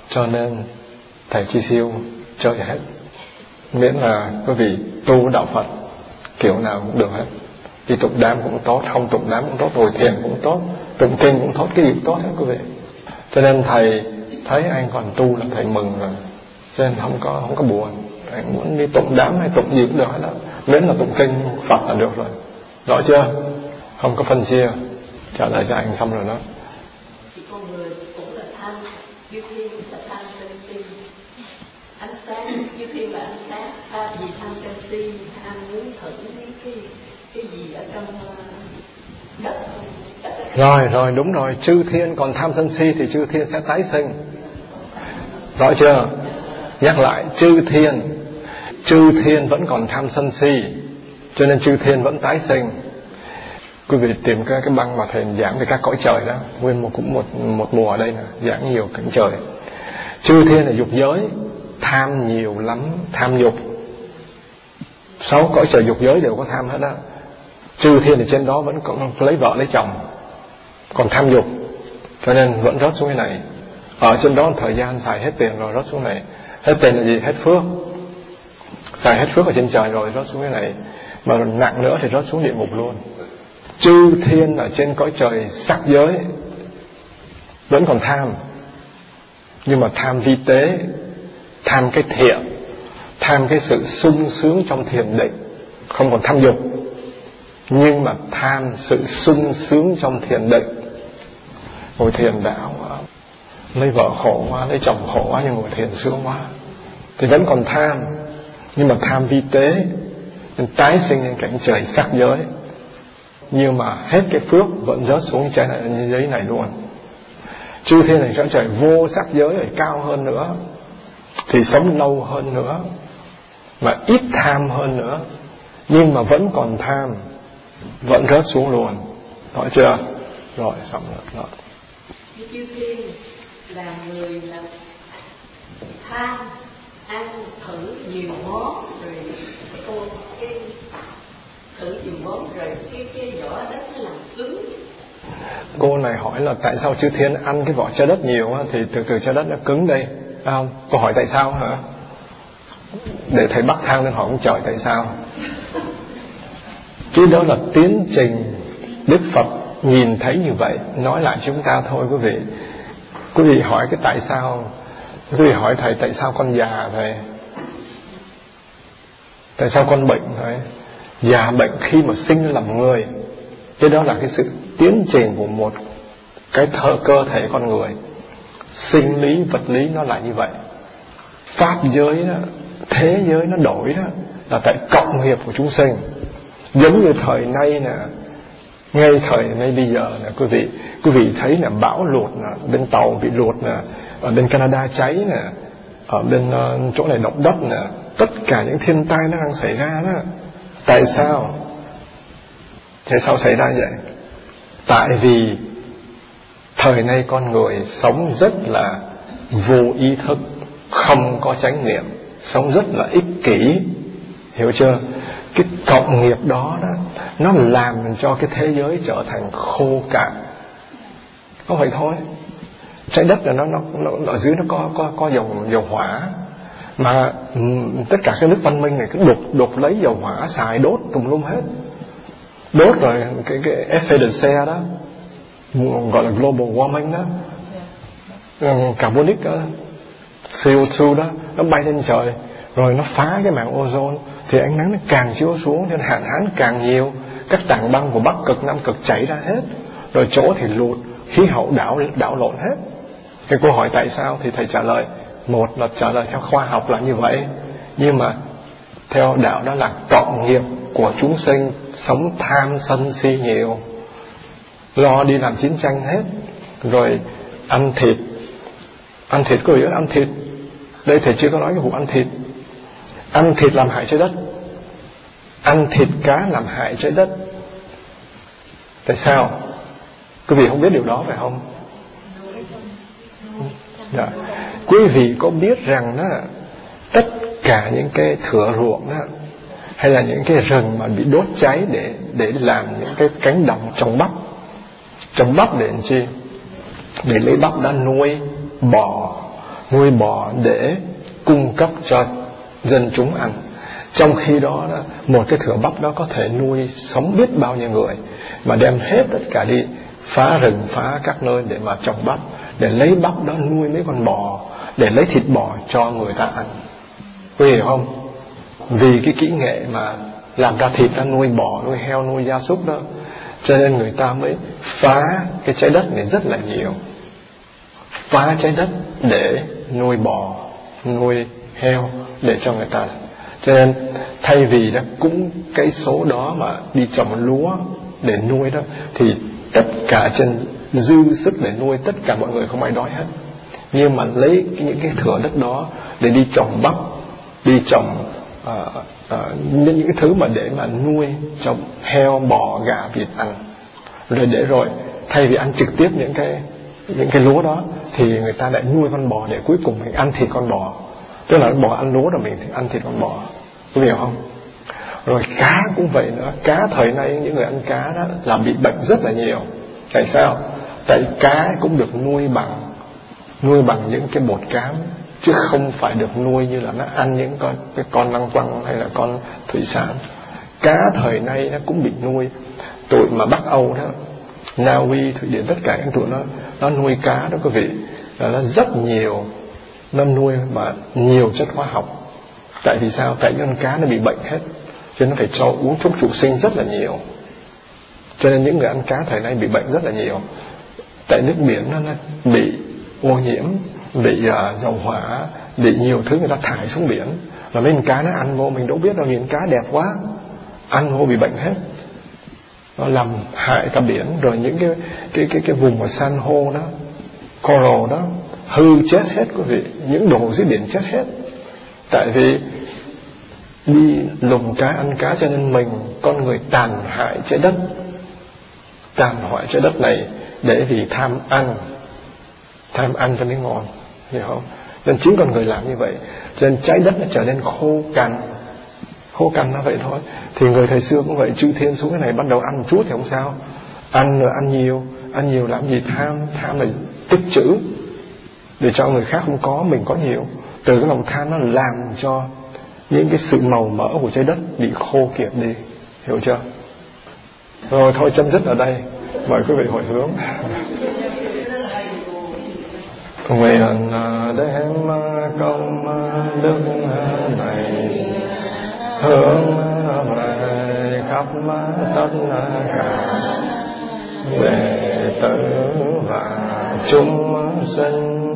Cho nên, thầy chi siêu chơi hết. Miễn là quý vị tu đạo phật kiểu nào cũng được hết. Đi tụng đám cũng tốt, không tụng đám cũng tốt, ngồi thiền cũng tốt, tụng kinh cũng tốt, cái gì cũng tốt hết quý vị. Cho nên thầy thấy anh còn tu là thầy mừng rồi. Cho nên không có không có buồn. Anh muốn đi tụng đám hay tụng gì cũng được hết đó đến là tụng kinh, phật là được rồi. Rõ chưa? Không có phân chia. Trả lời cho anh xong rồi đó. Ánh sáng như là ánh sáng tham sân si thử cái cái gì ở trong đất rồi rồi, đúng rồi. Chư thiên còn tham sân si thì chư thiên sẽ tái sinh. Rõ chưa? Nhắc lại, chư thiên chư thiên vẫn còn tham sân si, cho nên chư thiên vẫn tái sinh. Quý vị tìm cái cái băng mà thầy giảng về các cõi trời đó, nguyên một, cũng một một mùa ở đây nè, giảng nhiều cảnh trời. Chư thiên là dục giới, tham nhiều lắm, tham dục sáu cõi trời dục giới đều có tham hết đó. Chư thiên ở trên đó vẫn còn lấy vợ, lấy chồng, còn tham dục. Cho nên vẫn rớt xuống cái này. Ở trên đó thời gian xài hết tiền rồi rớt xuống này. Hết tiền là gì? Hết phước. Xài hết phước ở trên trời rồi rớt xuống cái này. Mà nặng nữa thì rớt xuống địa ngục luôn. Chư thiên ở trên cõi trời sắc giới, vẫn còn tham. Nhưng mà tham vi tế, tham cái thiện tham cái sự sung sướng trong thiền định, không còn tham dục. Nhưng mà tham sự sung sướng trong thiền định. Ngồi thiền đạo à, lấy vợ khổ quá, lấy chồng khổ quá, nhưng ngồi thiền sướng quá, thì vẫn còn tham nhưng mà tham vi tế, nên tái sinh lên cảnh trời sắc giới. Nhưng mà hết cái phước vẫn rớt xuống trái này giấy này luôn. Chư thiên này sẽ trời vô sắc giới rồi cao hơn nữa, thì sống lâu hơn nữa mà ít tham hơn nữa. Nhưng mà vẫn còn tham vẫn rớt xuống luôn. Rõ chưa? Rồi xong rồi rồi. Chư thiên là người là tham ăn thử nhiều món rồi cô cái thử nhiều món rồi cái cái vỏ đất nó làm cứng. Cô này hỏi là tại sao chư thiên ăn cái vỏ trái đất nhiều á thì từ từ trái đất nó cứng đây phải không? Cô hỏi tại sao hả để thầy bắt thang lên hỏi ông trời tại sao. Chứ đó là tiến trình đức phật nhìn thấy như vậy, nói lại chúng ta thôi, quý vị. Quý vị hỏi cái tại sao? Quý vị hỏi thầy, tại sao con già thầy tại sao con bệnh thầy già bệnh khi mà sinh làm người, cái đó là cái sự tiến trình của một cái thơ, cơ thể con người. Sinh lý, vật lý nó lại như vậy. Pháp giới đó thế giới nó đổi đó là tại cộng nghiệp của chúng sinh. Giống như thời nay nè ngay thời nay bây giờ nè quý vị quý vị thấy là bão lụt nè bên tàu bị lụt nè ở bên Canada cháy nè ở bên uh, chỗ này động đất nè tất cả những thiên tai nó đang xảy ra đó. Tại sao? Tại sao xảy ra vậy? Tại vì thời nay con người sống rất là vô ý thức không có chánh niệm sống rất là ích kỷ. Hiểu chưa? Cái cộng nghiệp đó đó nó làm cho cái thế giới trở thành khô cạn. Có vậy thôi. Trái đất là nó nó, nó ở dưới nó có có có dầu dầu hỏa. Mà um, tất cả các nước văn minh này cứ đục đục lấy dầu hỏa xài đốt tùm lum hết. Đốt rồi cái cái serre đó gọi là global warming đó. Carbonic đó, CO2 đó, nó bay lên trời, rồi nó phá cái màng ozone, thì ánh nắng nó càng chiếu xuống nên hạn hán càng nhiều. Các tảng băng của bắc cực, nam cực chảy ra hết, rồi chỗ thì lụt, khí hậu đảo đảo lộn hết. Cái câu hỏi tại sao thì thầy trả lời, một là trả lời theo khoa học là như vậy, nhưng mà theo đạo đó là cộng nghiệp của chúng sinh, sống tham sân si nhiều. Lo đi làm chiến tranh hết, rồi ăn thịt ăn thịt có gì ăn thịt. Đây thầy chưa có nói cái vụ ăn thịt. Ăn thịt làm hại trái đất. Ăn thịt cá làm hại trái đất. Tại sao? Quý vị không biết điều đó phải không? Dạ. quý vị có biết rằng đó, tất cả những cái thửa ruộng đó, hay là những cái rừng mà bị đốt cháy để để làm những cái cánh đồng trồng bắp. Trồng bắp để làm chi? Để lấy bắp đã nuôi bò nuôi bò để cung cấp cho dân chúng ăn. Trong khi đó, đó một cái thửa bắp đó có thể nuôi sống biết bao nhiêu người mà đem hết tất cả đi phá rừng phá các nơi để mà trồng bắp để lấy bắp đó nuôi mấy con bò để lấy thịt bò cho người ta ăn. Quý hiểu không? Vì cái kỹ nghệ mà làm ra thịt ra nuôi bò nuôi heo nuôi gia súc đó cho nên người ta mới phá cái trái đất này rất là nhiều phá trái đất để nuôi bò nuôi heo để cho người ta. Cho nên thay vì đó cúng cái số đó mà đi trồng lúa để nuôi đó thì tất cả trên dư sức để nuôi tất cả mọi người không ai đói hết. Nhưng mà lấy những cái thửa đất đó để đi trồng bắp đi trồng uh, uh, những cái thứ mà để mà nuôi trồng heo bò gà vịt ăn. Rồi để rồi thay vì ăn trực tiếp những cái những cái lúa đó thì người ta lại nuôi con bò để cuối cùng mình ăn thịt con bò. Tức là bò ăn lúa rồi mình ăn thịt con bò. Có hiểu không? Rồi cá cũng vậy nữa. Cá thời nay những người ăn cá đó là bị bệnh rất là nhiều. Tại sao? Tại cá cũng được nuôi bằng nuôi bằng những cái bột cám, chứ không phải được nuôi như là nó ăn những con, cái con lăng quăng hay là con thủy sản. Cá thời nay nó cũng bị nuôi. Tụi mà Bắc Âu đó Na Uy Thụy Điển tất cả các tụi nó nó nuôi cá đó quý vị. Là nó rất nhiều nó nuôi mà nhiều chất hóa học. Tại vì sao? Tại những con cá nó bị bệnh hết cho nên nó phải cho uống thuốc trụ sinh rất là nhiều. Cho nên những người ăn cá thời nay bị bệnh rất là nhiều. Tại nước biển nó, nó bị ô nhiễm bị uh, dầu hỏa bị nhiều thứ người ta thải xuống biển. Là mấy con cá nó ăn vô mình đâu biết đâu nhìn cá đẹp quá ăn vô bị bệnh hết nó làm hại cả biển, rồi những cái cái cái cái vùng mà san hô đó, coral đó, hư chết hết quý vị. Những đồ dưới biển chết hết. Tại vì đi lùng cá ăn cá cho nên mình, con người tàn hại trái đất. Tàn hoại trái đất này để vì tham ăn. Tham ăn cho nên ngon, hiểu không? Nên chính con người làm như vậy. Cho nên trái đất nó trở nên khô cằn khô cằn nó vậy thôi. Thì người thời xưa cũng vậy chữ thiên xuống cái này bắt đầu ăn một chút thì không sao. Ăn rồi ăn nhiều ăn nhiều làm gì tham tham là tích chữ để cho người khác không có, mình có nhiều. Từ cái lòng tham nó làm cho những cái sự màu mỡ của trái đất bị khô kiệt đi. Hiểu chưa? Rồi, thôi chấm dứt ở đây. Mời quý vị hồi hướng. Nguyện à, đem công đức này hướng về khắp tất cả đệ tử và chúng sinh,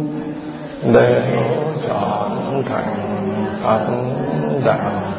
đều chọn thành Phật đạo.